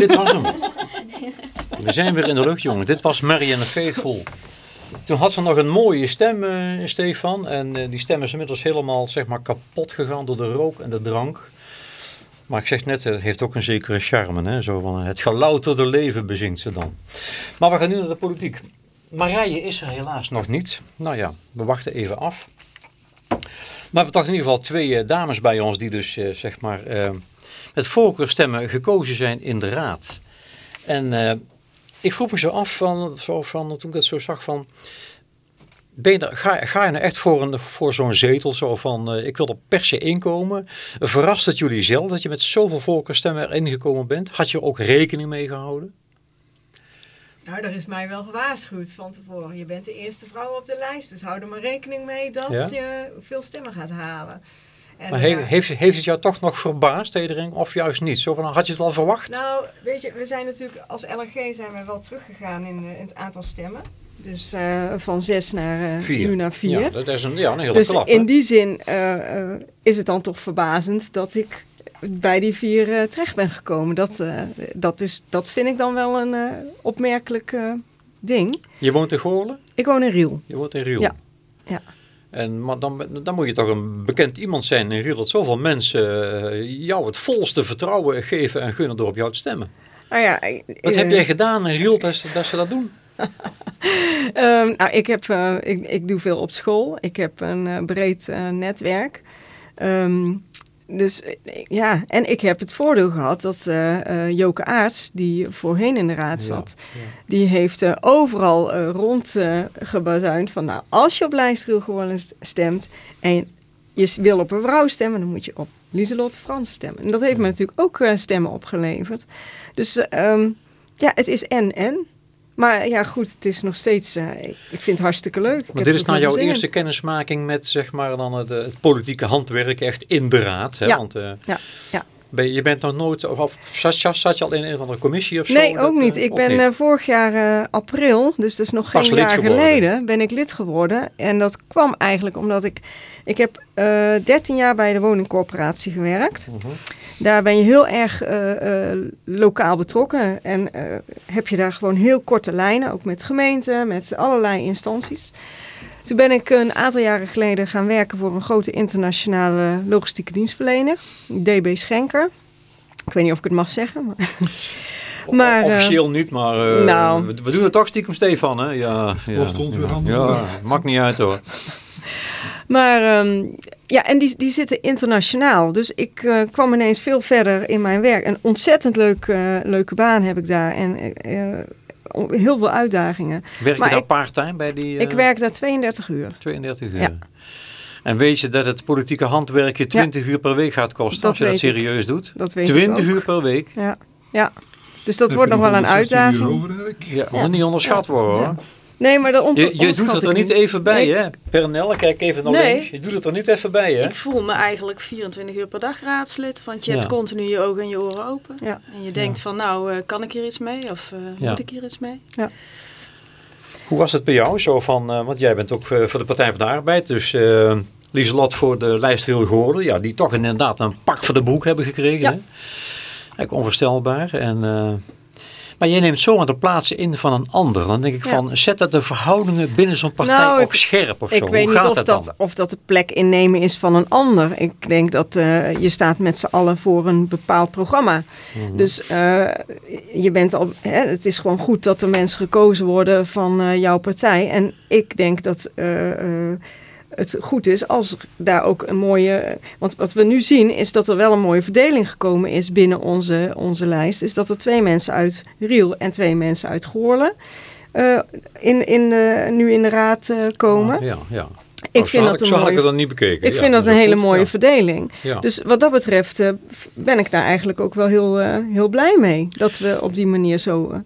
S1: Dit was hem. We zijn weer in de lucht, jongen. Dit was Marianne Faithful. Toen had ze nog een mooie stem, eh, Stefan. En eh, die stem is inmiddels helemaal zeg maar, kapot gegaan door de rook en de drank. Maar ik zeg net, het heeft ook een zekere charme. Hè? Zo van, het gelouterde leven bezingt ze dan. Maar we gaan nu naar de politiek. Marije is er helaas nog niet. Nou ja, we wachten even af. Maar we hebben toch in ieder geval twee eh, dames bij ons die dus eh, zeg maar eh, met voorkeurstemmen gekozen zijn in de raad. En eh, ik vroeg me zo af van, zo van toen ik dat zo zag van, ben je er, ga, ga je nou echt voor, een, voor zo'n zetel zo van, eh, ik wil er per se inkomen? Verrast het jullie zelf dat je met zoveel voorkeurstemmen erin gekomen bent? Had je er ook rekening mee gehouden?
S3: Nou, daar is mij wel gewaarschuwd van tevoren. Je bent de eerste vrouw op de lijst, dus hou er maar rekening mee dat
S1: Ja?
S3: je veel stemmen gaat halen. En,
S1: Maar he-
S3: ja,
S1: heeft, heeft het jou toch nog verbaasd, Hedering, of juist niet? Zo van, had je het al verwacht?
S3: Nou, weet je, we zijn natuurlijk als LNG zijn we wel teruggegaan in, eh, in het aantal stemmen. Dus eh, van zes naar, eh, nu naar vier.
S1: Ja, dat is een, ja, een hele
S3: dus
S1: klap. hè?
S3: in die zin eh, eh, is het dan toch verbazend dat ik bij die vier eh, terecht ben gekomen. Dat, eh, dat, is, dat vind ik dan wel een eh, opmerkelijk eh, ding.
S1: Je woont in Goorlen?
S3: Ik woon in Riel.
S1: Je woont in Riel?
S3: Ja, ja.
S1: En, maar dan, dan moet je toch een bekend iemand zijn in Riel dat zoveel mensen eh, jou het volste vertrouwen geven en gunnen door op jou te stemmen.
S3: Nou ja,
S1: Wat heb
S3: eh,
S1: jij gedaan in Riel dat, ze- dat ze dat doen?
S3: Ehm, nou, ik, heb, eh, ik, ik doe veel op school. Ik heb een breed netwerk. Ehm, dus eh, ja, en ik heb het voordeel gehad dat eh, Joke Aarts, die voorheen in de raad
S1: Ja,
S3: zat, die heeft eh, overal eh, rond eh, gebazuind van nou, als je op lijstriel gewonnen stemt en je wil op een vrouw stemmen, dan moet je op Lieselotte Frans stemmen. En dat heeft me natuurlijk ook stemmen opgeleverd. Dus eh, ehm, ja, het is en en. Maar ja, goed, het is nog steeds, eh, ik vind het hartstikke leuk. Ik
S1: Maar dit is nou jouw eerste
S3: in.
S1: kennismaking met zeg maar dan het, eh, het politieke handwerk echt in de raad. Hè?
S3: Ja,
S1: Want, eh,
S3: ja, ja.
S1: Ben, je- bent nog nooit, of, of zat, je al in een of andere commissie of zo?
S3: Nee,
S1: Dat,
S3: ook niet.
S1: eh,
S3: Ik ben
S1: niet?
S3: eh, vorig jaar eh, april, dus dat is nog
S1: Pas
S3: geen jaar
S1: geworden.
S3: geleden, ben ik lid geworden. En dat kwam eigenlijk omdat ik... Ik heb eh 13 jaar bij de woningcorporatie gewerkt.
S1: Mhm.
S3: Daar ben je heel erg lokaal betrokken. En heb je daar gewoon heel korte lijnen, ook met gemeenten, met allerlei instanties. Toen ben ik een aantal jaren geleden gaan werken voor een grote internationale logistieke dienstverlener, DB Schenker. Ik weet niet of ik het mag zeggen, maar... maar, eh,
S1: Officieel niet, maar eh,
S3: nou.
S1: we, we doen het toch stiekem, Stefan. Hè? Ja, ja,
S5: Kost ons weer
S1: ja,
S5: handen
S1: ja, maakt niet uit hoor.
S3: Maar ehm, ja, en die, die zitten internationaal. Dus ik eh, kwam ineens veel verder in mijn werk. Een ontzettend leuk, eh, leuke baan heb ik daar. En heel veel uitdagingen.
S1: Werk je
S3: Maar
S1: daar part-time bij die eh,
S3: Ik werk daar 32 uur.
S1: 32 uur?
S3: Ja.
S1: En weet je dat het politieke handwerk je 20 uur per week gaat kosten
S3: Dat
S1: als je dat
S3: ik.
S1: serieus doet?
S3: Dat weet ik
S1: 20
S3: ook.
S1: uur per week?
S3: Ja, ja. Dus dat
S5: Heb
S3: wordt
S5: je
S3: nog wel een
S5: 116 uur
S3: uitdaging.
S5: over de week?
S1: Ja, moet niet onderschat worden hoor.
S3: Nee, maar dat
S1: Je, je doet het er niet even bij
S3: Nee,
S1: hè? Pernelle, kijk even naar
S4: Nee.
S1: links. Je doet het er niet even bij hè?
S4: Ik voel me eigenlijk 24 uur per dag raadslid, want je
S1: Ja.
S4: hebt continu je ogen en je oren open.
S3: Ja.
S4: En je denkt van nou, eh, kan ik hier iets mee of eh,
S1: Ja.
S4: moet ik hier iets mee?
S1: Hoe was het bij jou? Zo van, eh, want jij bent ook voor de Partij van de Arbeid, dus eh Lieselot voor de lijst heel geworden. Ja, die toch inderdaad een pak voor de broek hebben gekregen.
S3: Ja.
S1: Hè? Eigenlijk onvoorstelbaar. En, eh, maar jij neemt zomaar de plaatsen in van een ander. Dan denk ik
S3: Ja.
S1: van, zet dat de verhoudingen binnen zo'n partij
S3: Nou,
S1: op
S3: ik-
S1: scherp of
S3: Ik
S1: zo?
S3: weet
S1: Hoe
S3: niet
S1: gaat
S3: of
S1: dat
S3: of dat de plek innemen is van een ander. Ik denk dat eh, je staat met z'n allen voor een bepaald programma.
S1: Mhm.
S3: Dus eh, je bent al, hè, het is gewoon goed dat er mensen gekozen worden van eh, jouw partij. En ik denk dat het goed is als daar ook een mooie... Want wat we nu zien is dat er wel een mooie verdeling gekomen is binnen onze, onze lijst. Is dat er twee mensen uit Riel en twee mensen uit Goorlen... eh, in, in, eh, nu in de raad eh, komen.
S1: Ja, ja.
S3: Ik
S1: Oh,
S3: vind dat
S1: ik,
S3: een
S1: ik
S3: mooie,
S1: het dan niet bekeken.
S3: ik
S1: Ja,
S3: vind dat een hele
S1: goed.
S3: mooie
S1: Ja.
S3: verdeling.
S1: Ja.
S3: Dus wat dat betreft eh, ben ik daar eigenlijk ook wel heel, heel blij mee. Dat we op die manier zo,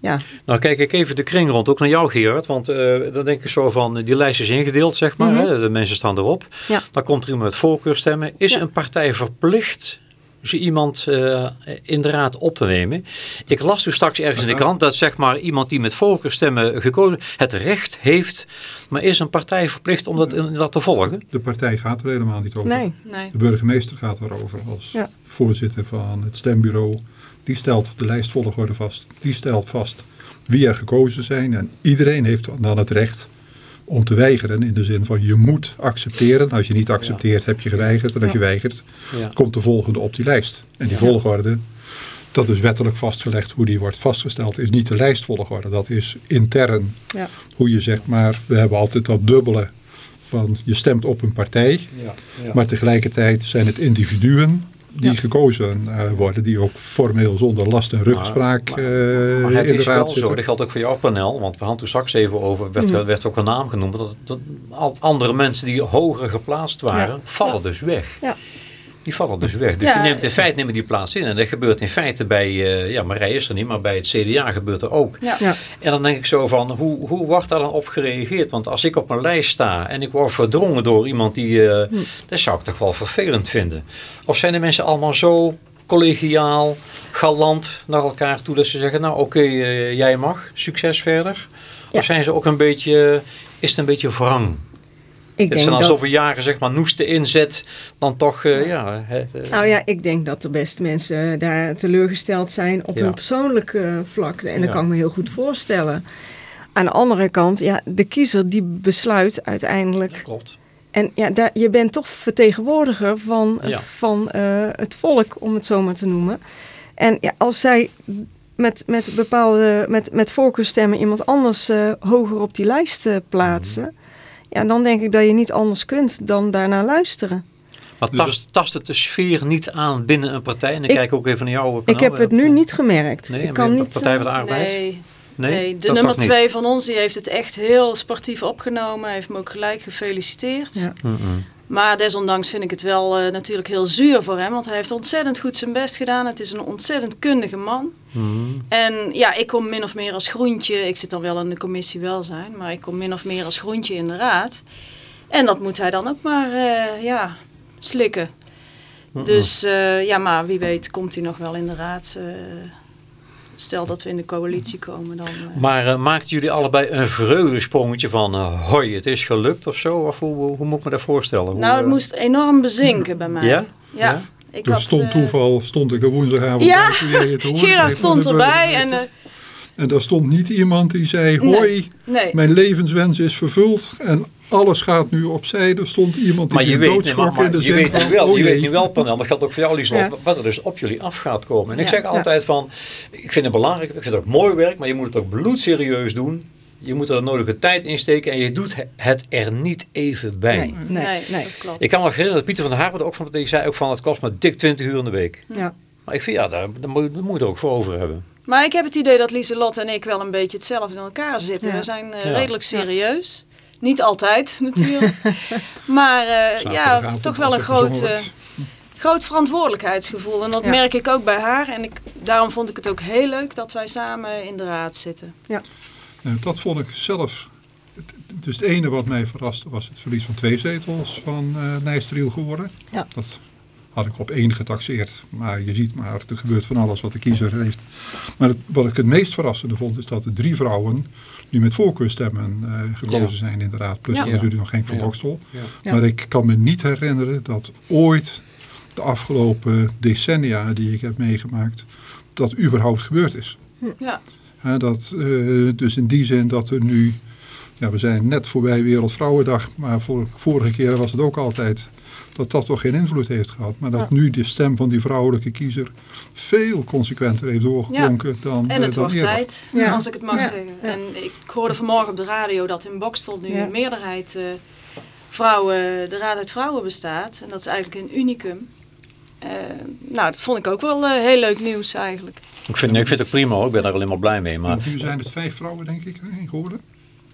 S3: ja.
S1: Nou kijk ik even de kring rond, ook naar jou Gerard. Want eh, dan denk ik zo van, die lijst is ingedeeld zeg maar.
S3: Mhm.
S1: hè, de mensen staan erop.
S3: Ja.
S1: Dan komt er iemand met voorkeurstemmen. Is
S3: Ja.
S1: een partij verplicht zo iemand eh, in de raad op te nemen? Ik las toen straks ergens in de krant dat zeg maar iemand die met voorkeurstemmen gekozen het recht heeft. Maar is een partij verplicht om dat, dat te volgen?
S5: De partij gaat er helemaal niet over.
S3: Nee.
S4: Nee.
S5: De burgemeester gaat erover als
S3: Ja.
S5: voorzitter van het stembureau. Die stelt de lijstvolgorde vast. Die stelt vast wie er gekozen zijn. En iedereen heeft dan het recht om te weigeren. In de zin van je moet accepteren. Als je niet accepteert heb je geweigerd. En als je weigert komt de volgende op die lijst. En die volgorde, dat is wettelijk vastgelegd hoe die wordt vastgesteld. Is niet de lijstvolgorde. Dat is intern
S3: Ja.
S5: hoe je zegt. Maar we hebben altijd dat dubbele van je stemt op een partij.
S1: Ja, ja.
S5: Maar tegelijkertijd zijn het individuen die gekozen eh, worden, die ook formeel zonder last en rugspraak
S1: Maar-
S5: eh,
S1: Maar het
S5: in de
S1: is wel
S5: raad
S1: zo,
S5: zitten.
S1: dat geldt ook voor jouw panel, want we hadden toen straks even over, werd, werd ook een naam genoemd, dat, dat al- andere mensen die hoger geplaatst waren,
S3: Ja.
S1: vallen dus weg.
S3: Ja.
S1: Die vallen dus weg. Dus
S4: Ja.
S1: je neemt in feite nemen die plaats in. En dat gebeurt in feite bij, eh, ja Marij is er niet, maar bij het CDA gebeurt er ook.
S4: Ja.
S3: Ja.
S1: En dan denk ik zo van, hoe, hoe wordt daar dan op gereageerd? Want als ik op een lijst sta en ik word verdrongen door iemand die, eh, dat zou ik toch wel vervelend vinden. Of zijn de mensen allemaal zo collegiaal, galant naar elkaar toe dat ze zeggen, nou oké, eh, jij mag, succes verder.
S3: Ja.
S1: Of zijn ze ook een beetje, is het een beetje wrang?
S3: Ik
S1: Het
S3: denk
S1: zijn al
S3: dat,
S1: zoveel jaren zeg maar noeste inzet, dan toch, eh, ja. eh,
S3: nou ja, ik denk dat de beste mensen daar teleurgesteld zijn op
S1: Ja.
S3: een persoonlijk eh, vlak. En dat kan ik me heel goed voorstellen. Aan de andere kant, ja, de kiezer die besluit uiteindelijk.
S1: Klopt.
S3: En ja, daar, je bent toch vertegenwoordiger van,
S1: Ja.
S3: van het volk, om het zo maar te noemen. En ja, als zij met, met bepaalde, met, met voorkeurstemmen iemand anders hoger op die lijst plaatsen,
S1: Mhm.
S3: Ja, dan denk ik dat je niet anders kunt dan daarnaar luisteren.
S1: Maar tast, tast het de sfeer niet aan binnen een partij? En ik,
S3: Ik-
S1: kijk ook even naar jou.
S3: Ik heb het nu niet gemerkt.
S1: Nee,
S3: ik
S1: kan
S3: niet.
S1: Partij
S3: eh,
S1: van de Arbeid?
S4: Nee,
S1: Nee,
S4: nee, de nummer
S1: niet?
S4: twee van ons die heeft het echt heel sportief opgenomen. Hij heeft me ook gelijk gefeliciteerd.
S3: Ja.
S4: Maar desondanks vind ik het wel eh, natuurlijk heel zuur voor hem. Want hij heeft ontzettend goed zijn best gedaan. Het is een ontzettend kundige man.
S1: Mm.
S4: En ja, ik kom min of meer als groentje. Ik zit dan wel in de commissie welzijn. Maar ik kom min of meer als groentje in de raad. En dat moet hij dan ook maar eh, ja, slikken. Dus eh, ja, maar wie weet komt hij nog wel in de raad. Eh, stel dat we in de coalitie komen dan. eh.
S1: Maar uh, maakten jullie allebei een vreugdesprongetje van uh, hoi, het is gelukt of zo? Of hoe, hoe, hoe moet ik me dat voorstellen? Hoe,
S4: nou, het moest enorm bezinken bij mij.
S1: Ja?
S4: Ja.
S1: Ja?
S4: Ik
S5: Door
S4: had,
S5: stond
S4: eh,
S5: toeval stond ik een woensdagavond
S4: Ja,
S5: bij
S4: Gerard stond erbij en eh,
S5: En daar stond niet iemand die zei,
S4: Nee.
S5: hoi,
S4: nee.
S5: mijn levenswens is vervuld en alles gaat nu opzij. Er stond iemand die
S1: Maar je weet, nee, maar, maar
S5: in de
S1: je
S5: zin
S1: weet
S5: van,
S1: nu wel,
S5: oh
S1: je weet
S5: jee.
S1: nu wel, panel, dat geldt ook voor jou
S3: Ja.
S1: wat er dus op jullie af gaat komen. En ik
S4: Ja.
S1: zeg altijd van, ik vind het belangrijk, ik vind het ook mooi werk, maar je moet het ook bloedserieus doen. Je moet er de nodige tijd in steken en je doet het er niet even bij.
S3: Nee, nee,
S4: Nee,
S3: nee.
S4: dat klopt.
S1: Ik kan me nog herinneren dat Pieter van der Harwerd ook van die zei ook van het kost maar dik 20 uur in de week.
S3: Ja.
S1: Maar ik vind ja, daar, daar, moet, daar moet je er ook voor over hebben.
S4: Maar ik heb het idee dat Lieselot en ik wel een beetje hetzelfde in elkaar zitten.
S3: Ja.
S4: We zijn eh,
S1: Ja.
S4: redelijk serieus. Niet altijd natuurlijk. maar eh, ja, toch wel een groot, groot verantwoordelijkheidsgevoel. En dat
S3: Ja.
S4: merk ik ook bij haar. En ik, daarom vond ik het ook heel leuk dat wij samen in de raad zitten.
S5: Nou, dat vond ik zelf. het- Dus het ene wat mij verraste was het verlies van twee zetels van eh Nijsteriel geworden.
S3: Ja.
S5: Dat had ik op één getaxeerd. Maar je ziet maar, er gebeurt van alles wat de kiezer heeft. Maar het- wat ik het meest verrassende vond is dat er drie vrouwen nu met voorkeurstemmen eh, gekozen
S1: Ja.
S5: zijn inderdaad. Plus
S3: Ja.
S5: natuurlijk nog Henk van
S1: Ja.
S5: Bokstel.
S1: Ja.
S3: Ja.
S5: Maar ik kan me niet herinneren dat ooit de afgelopen decennia die ik heb meegemaakt, dat überhaupt gebeurd is.
S4: Ja,
S5: Hè, dat, eh, dus in die zin dat er nu, ja, we zijn net voorbij Wereldvrouwendag, maar voor, vorige keer was het ook altijd dat dat toch geen invloed heeft gehad. Maar dat
S3: Ja.
S5: nu de stem van die vrouwelijke kiezer veel consequenter heeft doorgeklonken dan,
S4: en
S5: eh,
S4: het
S5: dan
S4: wordt
S5: eerder.
S4: tijd,
S3: Ja.
S4: als ik het mag
S3: Ja.
S4: zeggen.
S3: Ja.
S4: En ik hoorde vanmorgen op de radio dat in Bokstel nu
S3: Ja.
S4: een meerderheid eh, vrouwen, de Raad uit Vrouwen bestaat. En dat is eigenlijk een unicum. Eh, nou, dat vond ik ook wel eh, heel leuk nieuws eigenlijk.
S1: Ik vind, ik vind het prima hoor, ik ben daar alleen maar blij mee. Maar
S5: Nu zijn het vijf vrouwen, denk ik, in Goorlen.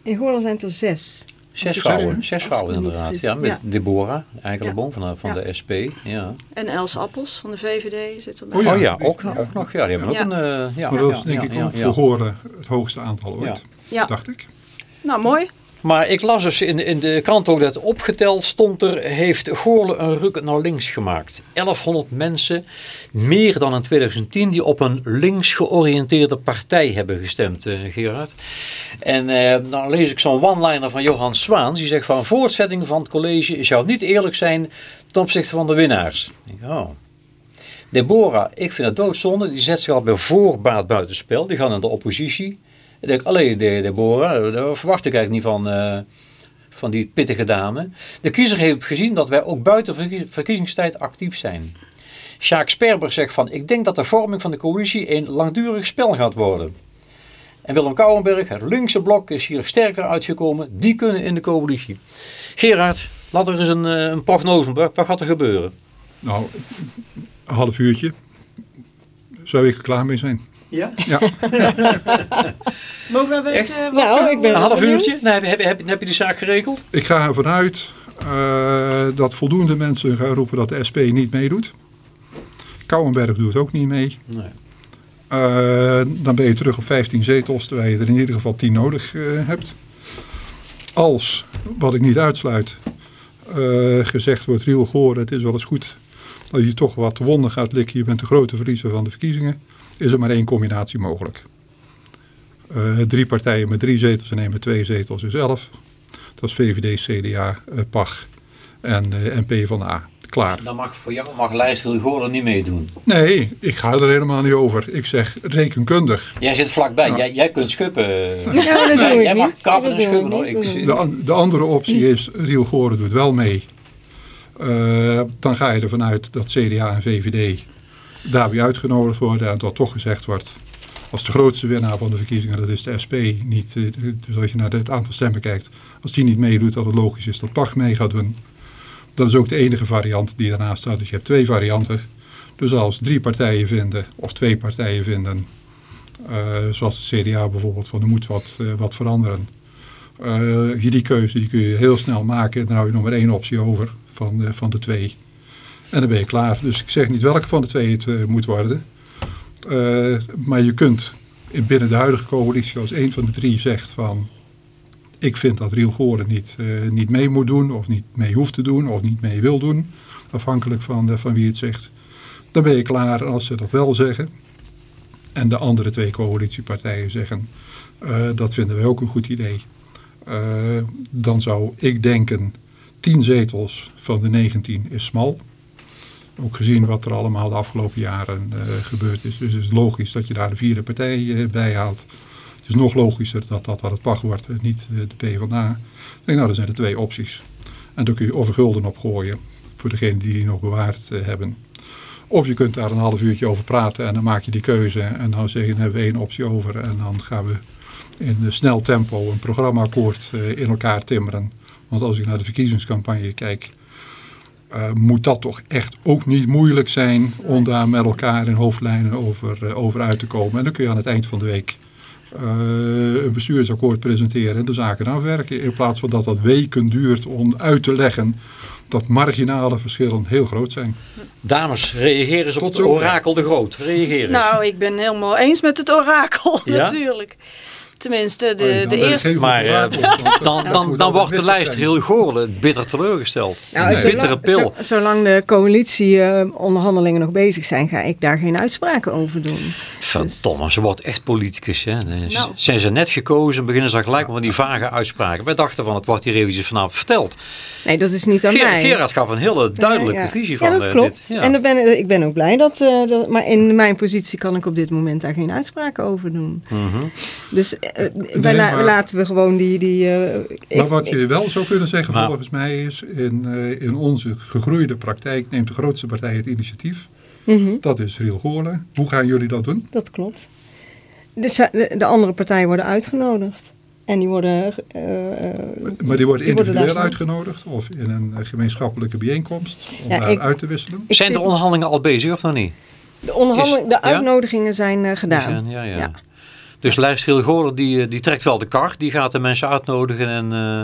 S3: In Goorland zijn het er zes.
S1: Zes vrouwen, zes vrouwen inderdaad. Ja, met
S3: Ja.
S1: Deborah, eigenlijk
S3: Ja.
S1: boom van, de- van
S3: Ja.
S1: de SP. Ja.
S4: En Els Appels van de VVD zit erbij.
S5: Oh ja.
S1: Oh ja, ook, ook nog. Ja, die hebben
S4: Ja.
S1: ook een... eh, ja,
S5: Maar dat is denk
S1: ja,
S5: ik
S1: ja,
S5: ook
S1: ja.
S5: voor Goorlen het hoogste aantal ooit,
S4: Ja.
S5: dacht ik.
S4: Nou, mooi.
S1: Maar ik las dus in, in de krant ook dat opgeteld stond er, heeft Goorlen een ruk naar links gemaakt. 1100 mensen, meer dan in 2010, die op een links georiënteerde partij hebben gestemd, eh, Gerard. En eh, dan lees ik zo'n one-liner van Johan Swaans, die zegt van voortzetting van het college zou niet eerlijk zijn ten opzichte van de winnaars. Oh. Deborah, ik vind het doodzonde, die zet zich al bij voorbaat buitenspel, die gaan in de oppositie. Ik denk, alleen de, Deborah, daar verwacht ik eigenlijk niet van, eh, van die pittige dame. De kiezer heeft gezien dat wij ook buiten verkiezingstijd actief zijn. Sjaak Sperber zegt van, ik denk dat de vorming van de coalitie een langdurig spel gaat worden. En Willem Kouwenberg, het linkse blok, is hier sterker uitgekomen. Die kunnen in de coalitie. Gerard, laat er eens een, eh, een prognose. Wat gaat er gebeuren?
S5: Nou, een half uurtje zou ik er klaar mee zijn.
S1: Ja?
S5: Ja,
S4: Mogen wij weten wat
S3: Nou, ik ben
S1: Een
S4: eh,
S1: half
S3: benieuwd.
S1: uurtje? Nee, heb, heb, heb, heb je die zaak geregeld?
S5: ik ga ervan uit eh, dat voldoende mensen gaan roepen dat de SP niet meedoet. Kouwenberg doet ook niet mee.
S1: Nee.
S5: Eh, dan ben je terug op 15 zetels, terwijl je er in ieder geval 10 nodig eh, hebt. Als, wat ik niet uitsluit, eh, gezegd wordt, Riel Goor, het is wel eens goed dat je toch wat wonden gaat likken. Je bent de grote verliezer van de verkiezingen. Is er maar één combinatie mogelijk. Eh, drie partijen met drie zetels en één met twee zetels is elf. Dat is VVD, CDA, eh, PAG en, eh en PvdA. Klaar.
S1: Dan mag voor jou mag lijst Goorlen niet meedoen.
S5: Nee, ik ga er helemaal niet over. Ik zeg rekenkundig.
S1: Jij zit vlakbij.
S5: Ja.
S1: Jij, jij kunt schuppen.
S3: Ja, dat
S1: Jij-
S3: doe ik
S1: jij mag
S3: niet.
S1: kappen en schuppen hoor. Ik,
S5: De, an- de andere optie is, Riel Goren doet wel mee. Eh, dan ga je ervan uit dat CDA en VVD daarbij uitgenodigd worden. En dat toch gezegd wordt, als de grootste winnaar van de verkiezingen, dat is de SP niet. eh, Dus als je naar het aantal stemmen kijkt, als die niet meedoet, dat het logisch is dat PAG mee gaat doen. Dat is ook de enige variant die daarnaast staat. Dus je hebt twee varianten. Dus als drie partijen vinden, of twee partijen vinden, eh, zoals de CDA bijvoorbeeld, van er moet wat, eh, wat veranderen. Je die keuze die kun je heel snel maken. Dan hou je nog maar één optie over van, van de twee. En dan ben je klaar. Dus ik zeg niet welke van de twee het eh, moet worden. Eh, maar je kunt in- binnen de huidige coalitie als één van de drie zegt van... Ik vind dat Riel Goren niet, eh, niet mee moet doen of niet mee hoeft te doen of niet mee wil doen. Afhankelijk van, van wie het zegt. Dan ben je klaar als ze dat wel zeggen. En de andere twee coalitiepartijen zeggen... dat vinden wij ook een goed idee. Dan zou ik denken 10 zetels van de 19 is smal. Ook gezien wat er allemaal de afgelopen jaren eh, gebeurd is. Dus het is logisch dat je daar de vierde partij eh, bij haalt. Het is nog logischer dat dat aan het PAG wordt en niet eh, de PvdA. Ik denk nou, dat zijn de twee opties. En dan kun je of gulden opgooien voor degenen die die nog bewaard hebben. Of je kunt daar een half uurtje over praten en dan maak je die keuze. En dan zeg je, dan hebben we één optie over en dan gaan we in snel tempo een programmaakkoord in elkaar timmeren. Want als ik naar de verkiezingscampagne kijk, eh, moet dat toch echt ook niet moeilijk zijn om daar met elkaar in hoofdlijnen over, eh, over uit te komen. En dan kun je aan het eind van de week eh, een bestuursakkoord presenteren en de zaken afwerken. In plaats van dat dat weken duurt om uit te leggen dat marginale verschillen heel groot zijn.
S1: Dames, reageer eens op het orakel de Groot. Reageer eens.
S4: Nou, ik ben helemaal eens met het orakel
S1: Ja?
S4: natuurlijk. Tenminste, de,
S5: Oh,
S4: de eerste...
S1: Maar, eh,
S5: eh,
S1: dan, dan, dan wordt de lijst heel Goorlen bitter teleurgesteld.
S3: Nou, zolang-
S1: bittere pil.
S3: zo- zolang de coalitieonderhandelingen nog bezig zijn, ga ik daar geen uitspraken over doen.
S1: Verdomme, ze wordt echt politicus. Hè.
S4: Nou.
S1: Zijn ze net gekozen, beginnen ze al gelijk met die vage uitspraken. Wij dachten van, het wordt hier eventjes vanavond verteld.
S3: Nee, dat is niet aan
S1: Ger-
S3: mij.
S1: Gerard gaf een hele duidelijke
S3: Ja, ja.
S1: visie van
S3: Ja, dat
S1: eh,
S3: klopt.
S1: dit. Ja.
S3: En ben, ik ben ook blij dat, eh, dat... Maar in mijn positie kan ik op dit moment daar geen uitspraken over doen.
S1: Mhm.
S3: Dus eh, wij la-
S5: maar-
S3: laten we gewoon die... die eh, ik-
S5: Maar wat je wel zou kunnen zeggen
S1: Maar-
S5: volgens mij is, in, eh, in onze gegroeide praktijk neemt de grootste partij het initiatief.
S3: Mhm,
S5: Dat is Riel Goorlen. Hoe gaan jullie dat doen?
S3: dat klopt. Dus de, de andere partijen worden uitgenodigd. En die worden... eh, eh,
S5: Maar die worden
S3: Die worden
S5: individueel uitgenodigd of in een gemeenschappelijke bijeenkomst om
S3: Ja,
S5: daar
S3: ik-
S5: uit te wisselen.
S1: Zijn de onderhandelingen al bezig of nog niet?
S3: De, onderhandeling, de
S1: ja?
S3: uitnodigingen zijn eh, gedaan.
S1: zijn- ja, ja. Dus lijst heel Goorlen, die, eh, die trekt wel de kar. Die gaat de mensen uitnodigen. En eh,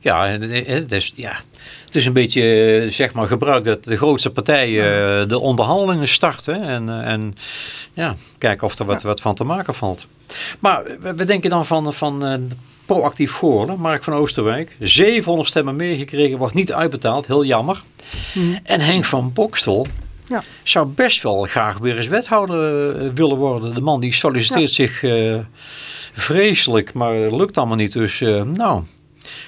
S1: ja, eh, het is, ja, het is een beetje zeg maar gebruik dat de grootste partijen de onderhandelingen starten. En, en ja, kijken of er wat, wat van te maken valt. Maar we, denken dan van, van proactief Goorlen. Mark van Oosterwijk. 700 stemmen meer gekregen, wordt niet uitbetaald. Heel jammer. En Henk van Bokstel
S3: Ja.
S1: zou best wel graag weer eens wethouder eh, willen worden. De man die solliciteert zich eh, vreselijk, maar het lukt allemaal niet. Dus eh, nou,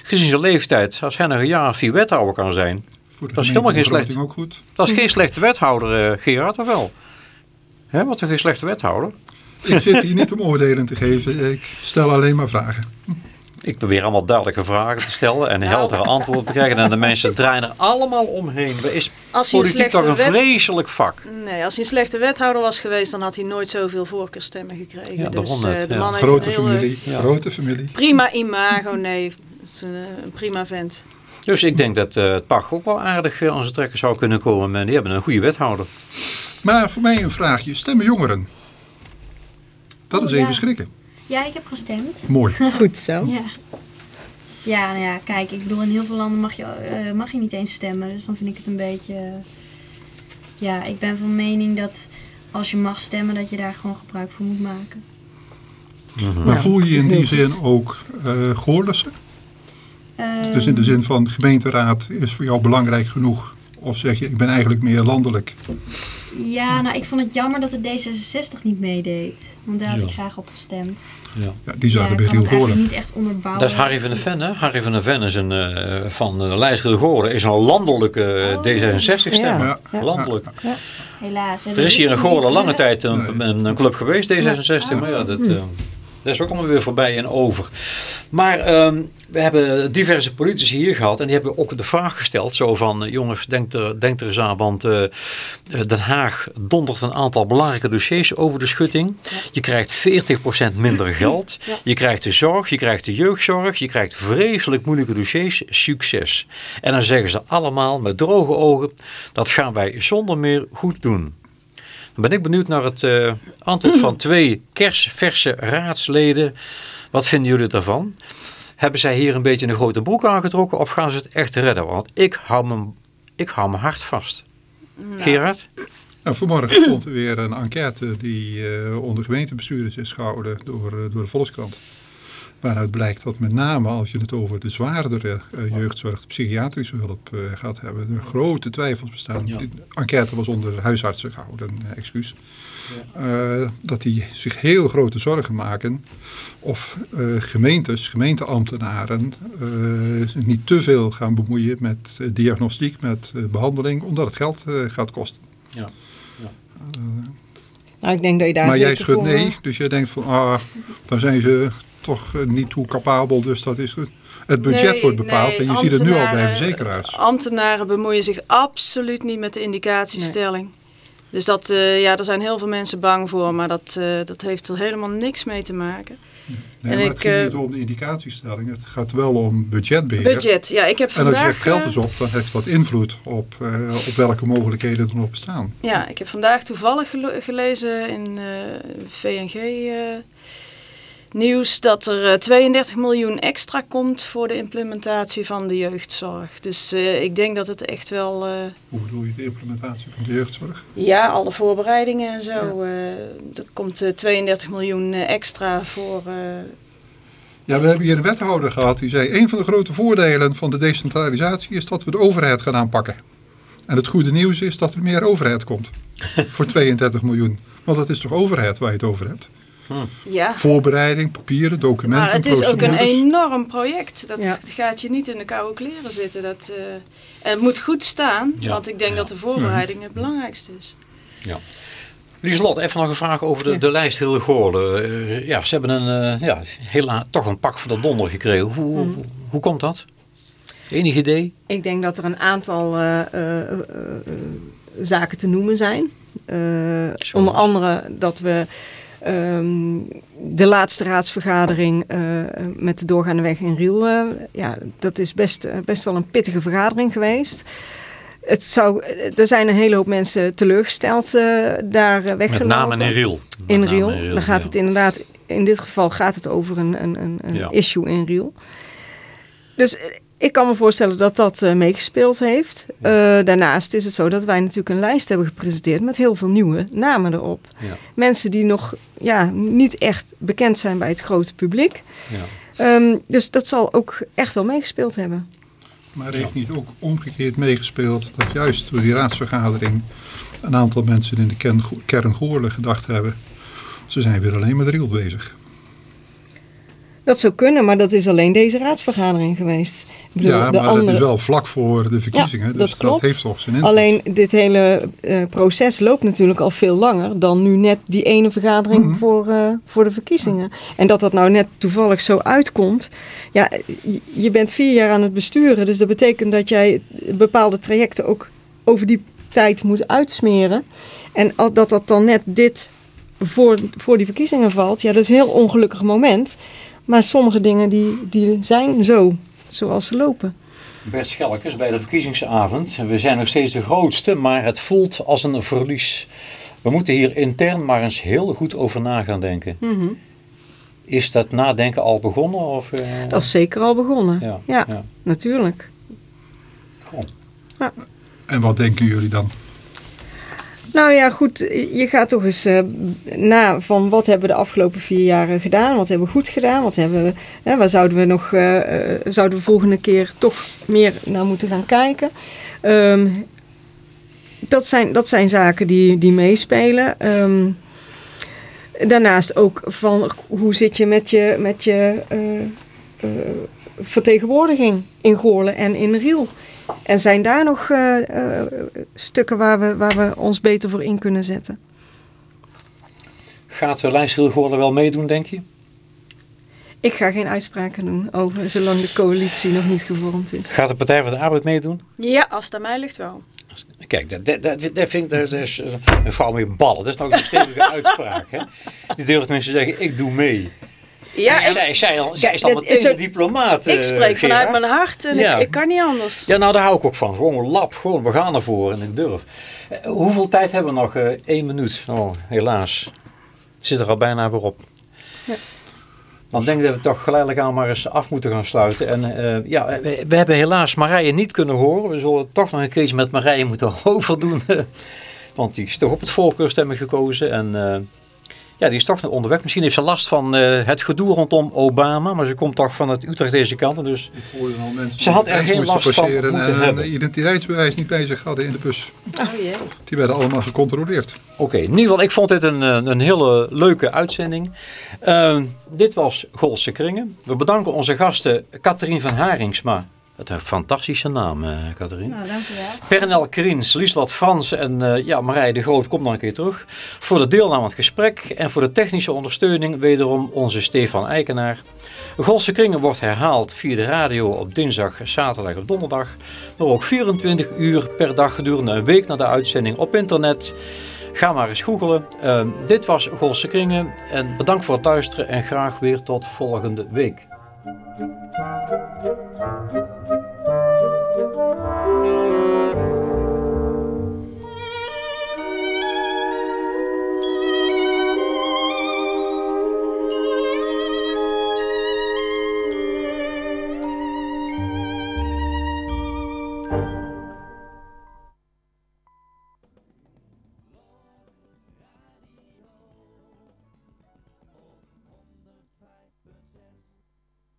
S1: gezien zijn leeftijd, als hij nog een jaar of vier wethouder kan zijn.
S5: Voor
S1: Dat is helemaal geen
S5: gemeentebegroting ook goed.
S1: Dat is geen slechte wethouder, eh, Gerard, of wel? Hè, wat een geen slechte wethouder.
S5: Ik zit hier niet om oordelen te geven. Ik stel alleen maar vragen.
S1: Ik probeer allemaal duidelijke vragen te stellen en heldere antwoorden te krijgen. En de mensen draaien er allemaal omheen. Er is
S4: Als hij een
S1: politiek toch een
S4: wet...
S1: vreselijk vak.
S4: Nee, als hij een slechte wethouder was geweest, dan had hij nooit zoveel voorkeurstemmen gekregen.
S1: Ja,
S4: dus eh, de
S1: ja.
S4: man heeft
S5: Grote
S4: een hele
S5: familie.
S1: Ja.
S5: Grote familie.
S4: prima imago. Nee, het is een, eh, een prima vent.
S1: Dus ik denk dat eh, het PAG ook wel aardig eh, aan zijn trekken zou kunnen komen. En die hebben een goede wethouder.
S5: Maar voor mij een vraagje. Stemmen jongeren? Dat is
S2: Oh, ja.
S5: even schrikken.
S2: Ja, ik heb gestemd.
S5: Mooi.
S3: Goed zo.
S2: Ja. Ja, nou ja, kijk, ik bedoel, in heel veel landen mag je, eh, mag je niet eens stemmen. Dus dan vind ik het een beetje... eh, ja, ik ben van mening dat als je mag stemmen, dat je daar gewoon gebruik van moet maken.
S5: Maar
S3: Ja,
S5: voel je je in die zin ook uh?
S2: Eh,
S5: Dus in de zin van gemeenteraad is voor jou belangrijk genoeg? Of zeg je, ik ben eigenlijk meer landelijk?
S2: Ja, nou, ik vond het jammer dat de D66 niet meedeed. Want daar had
S1: Ja.
S2: ik graag op gestemd.
S1: Ja.
S5: Ja, die zouden bij Giel Goorlen.
S2: niet echt onderbouwen.
S1: Dat is Harry van der Ven, hè? Harry van der Ven is een, eh, van de lijst Goorden is een landelijke eh,
S2: Oh.
S1: D66-stemmer.
S5: Ja,
S3: ja.
S1: Landelijk.
S2: Helaas.
S1: Er is hier in
S2: niet.
S1: lange tijd een,
S5: Nee.
S1: een, een club geweest, D66. Maar ja, dat, eh, dat is ook allemaal weer voorbij en over. Maar ehm, we hebben diverse politici hier gehad. En die hebben ook de vraag gesteld. Zo van, eh, jongens, denk er, denk er eens aan. Want eh, eh, Den Haag dondert een aantal belangrijke dossiers over de schutting. Je krijgt 40% minder geld.
S4: Ja.
S1: Je krijgt de zorg, je krijgt de jeugdzorg. Je krijgt vreselijk moeilijke dossiers. Succes. En dan zeggen ze allemaal met droge ogen. Dat gaan wij zonder meer goed doen. Dan ben ik benieuwd naar het eh, antwoord van twee kersverse raadsleden. Wat vinden jullie ervan? Hebben zij hier een beetje een grote broek aangetrokken of gaan ze het echt redden? Want ik hou mijn, ik hou mijn hart vast. Gerard?
S5: Nou, vanmorgen stond er weer een enquête die eh, onder gemeentebestuurders is gehouden door, eh, door de Volkskrant. Waaruit blijkt dat met name als je het over de zwaardere eh, jeugdzorg, de psychiatrische hulp eh, gaat hebben, er grote twijfels bestaan.
S1: Ja.
S5: Die enquête was onder huisartsen gehouden, eh, excuus. Eh, dat die zich heel grote zorgen maken of eh, gemeentes, gemeenteambtenaren eh, niet te veel gaan bemoeien met diagnostiek, met eh, behandeling, omdat het geld eh, gaat kosten.
S1: Ja.
S3: Nou, ik denk dat je daar
S5: maar jij schudt
S3: voor,
S5: nee, dus jij denkt van, ah, daar zijn ze toch eh, niet toe capabel, dus dat is het. Het budget
S4: Nee,
S5: wordt bepaald
S4: nee,
S5: en je ziet het nu al bij verzekeraars.
S4: Ambtenaren bemoeien zich absoluut niet met de indicatiestelling. Dus dat, eh, ja, daar zijn heel veel mensen bang voor, maar dat, eh, dat heeft er helemaal niks mee te maken.
S5: Nee,
S4: en
S5: maar
S4: ik,
S5: het ging niet om de indicatiestelling, het gaat wel om budgetbeheer.
S4: Budget, ja, ik heb
S5: En als je
S4: vandaag...
S5: geld is op, dan heeft dat invloed op, eh, op welke mogelijkheden er nog bestaan.
S4: Ja, ik heb vandaag toevallig gele- gelezen in eh, VNG eh, nieuws dat er eh, 32 miljoen extra komt voor de implementatie van de jeugdzorg. Dus eh, ik denk dat het echt wel, eh,
S5: Hoe bedoel je de implementatie van de jeugdzorg?
S4: ja, alle voorbereidingen en zo. eh, er komt eh, 32 miljoen eh, extra voor. eh,
S5: Ja, we hebben hier een wethouder gehad die zei... een van de grote voordelen van de decentralisatie is dat we de overheid gaan aanpakken. En het goede nieuws is dat er meer overheid komt. voor 32 miljoen. Want dat is toch overheid waar je het over hebt?
S4: Ja.
S5: Voorbereiding, papieren, documenten,
S4: Maar het is ook een enorm project. Dat
S3: Ja.
S4: gaat je niet in de koude kleren zitten. Dat, eh, en het moet goed staan,
S1: Ja.
S4: want ik denk
S1: Ja.
S4: dat de voorbereiding het belangrijkste is.
S1: Lieslot, even nog een vraag over de,
S3: Ja.
S1: de lijst heel. Eh, ja, ze hebben een, eh, ja, hela- toch een pak voor de donder gekregen. Hoe, hoe, hoe komt dat? Enig idee?
S3: Ik denk dat er een aantal eh, eh, eh, eh, zaken te noemen zijn. Eh, onder andere dat we ehm, de laatste raadsvergadering eh, met de doorgaande weg in Riel, eh, ja, dat is best, eh, best wel een pittige vergadering geweest. het zou, er zijn een hele hoop mensen teleurgesteld daar weggelopen.
S1: Met name in Riel.
S3: In Riel. Dan gaat het inderdaad, in dit geval gaat het over een, een, een, een
S1: Ja.
S3: issue in Riel. Dus ik kan me voorstellen dat dat eh, meegespeeld heeft. Eh, daarnaast is het zo dat wij natuurlijk een lijst hebben gepresenteerd met heel veel nieuwe namen erop.
S1: Ja.
S3: Mensen die nog ja, niet echt bekend zijn bij het grote publiek.
S1: Ja.
S3: Ehm, dus dat zal ook echt wel meegespeeld hebben.
S5: Maar heeft niet ook omgekeerd meegespeeld dat juist door die raadsvergadering een aantal mensen in de kern, kern Goorlen gedacht hebben. Ze zijn weer alleen met Riel bezig.
S3: Dat zou kunnen, maar dat is alleen deze raadsvergadering geweest. Ik bedoel,
S5: ja,
S3: de
S5: maar dat
S3: andere-
S5: is wel vlak voor de verkiezingen.
S3: Ja,
S5: dus
S3: dat
S5: dat,
S3: klopt.
S5: heeft toch zijn invloed.
S3: Alleen dit hele eh, proces loopt natuurlijk al veel langer dan nu net die ene vergadering
S5: Mhm.
S3: voor, eh, voor de verkiezingen. En dat dat nou net toevallig zo uitkomt. Ja, je- bent vier jaar aan het besturen, dus dat betekent dat jij bepaalde trajecten ook over die tijd moet uitsmeren. En dat dat dan net dit voor, voor die verkiezingen valt, ja, dat is een heel ongelukkig moment. Maar sommige dingen die, die zijn zo, zoals ze lopen.
S1: Bert Schelkes bij de verkiezingsavond. We zijn nog steeds de grootste, maar het voelt als een verlies. We moeten hier intern maar eens heel goed over na gaan denken. Is dat nadenken al begonnen? Of, eh,
S3: Dat is zeker al begonnen.
S1: ja,
S3: ja.
S1: ja.
S3: natuurlijk.
S1: Goh.
S5: En wat denken jullie dan?
S3: Nou ja, goed, je gaat toch eens eh, na van wat hebben we de afgelopen vier jaren gedaan, wat hebben we goed gedaan, wat hebben we, hè, waar zouden we nog, eh, eh, zouden we volgende keer toch meer naar moeten gaan kijken. Ehm, dat, zijn, dat zijn zaken die, die meespelen. Ehm, daarnaast ook van hoe zit je met je, met je vertegenwoordiging in Goorlen en in Riel. En zijn daar nog eh, eh, stukken waar we, waar we ons beter voor in kunnen zetten?
S1: Gaat de lijst heel Goorlen wel meedoen, denk je?
S3: Ik ga geen uitspraken doen over zolang de coalitie nog niet gevormd is.
S1: Gaat de Partij voor de Arbeid meedoen?
S4: Ja, als het aan mij ligt wel.
S1: Kijk, dat, dat, dat, dat vind ik dat is eh, een vrouw met ballen. Dat is nou een stevige uitspraak. Hè? Die durft mensen te zeggen, ik doe mee.
S4: Ja,
S1: En zij, zij, al, zij is al
S3: dat
S1: meteen een diplomaat.
S4: ik
S1: eh,
S4: spreek vanuit mijn hart en
S1: Ja.
S4: ik, ik kan niet anders.
S1: Ja, nou daar hou ik ook van. Gewoon lap, gewoon we gaan ervoor en ik durf. Eh, hoeveel tijd hebben we nog? Eh Eén minuut. Oh, helaas. Zit er al bijna weer op.
S3: Ja.
S1: Dan denk ik dat we toch geleidelijk aan maar eens af moeten gaan sluiten. En eh, ja, we, we hebben helaas Marije niet kunnen horen. We zullen toch nog een keertje met Marije moeten overdoen. Want die is toch op het voorkeurstemmen gekozen. En eh, ja, die is toch nog onderweg. Misschien heeft ze last van eh, het gedoe rondom Obama. Maar ze komt toch van het Utrechtse kant. Dus
S5: Ik hoorde al mensen
S1: Ze had
S5: die
S1: er geen last van
S5: passeren
S1: moeten
S5: en
S1: hebben.
S5: een identiteitsbewijs niet bij zich hadden in de bus.
S4: Oh.
S5: Die werden allemaal gecontroleerd.
S1: Oké, in ieder geval, ik vond dit een, eh, een hele leuke uitzending. Eh, dit was Golse Kringen. We bedanken onze gasten Catherine van Haringsma. Wat een fantastische naam, eh Catherine.
S2: Nou, dankjewel.
S1: Pernel Kriens, Lieslat Frans en eh, ja, Marije de Groot, kom dan een keer terug. Voor de deelname aan het gesprek en voor de technische ondersteuning wederom onze Stefan Eikenaar. Golse Kringen wordt herhaald via de radio op dinsdag, zaterdag of donderdag. Maar ook 24 uur per dag gedurende een week na de uitzending op internet. Ga maar eens googelen. Eh, dit was Golse Kringen en bedankt voor het luisteren en graag weer tot volgende week.
S6: Thank you.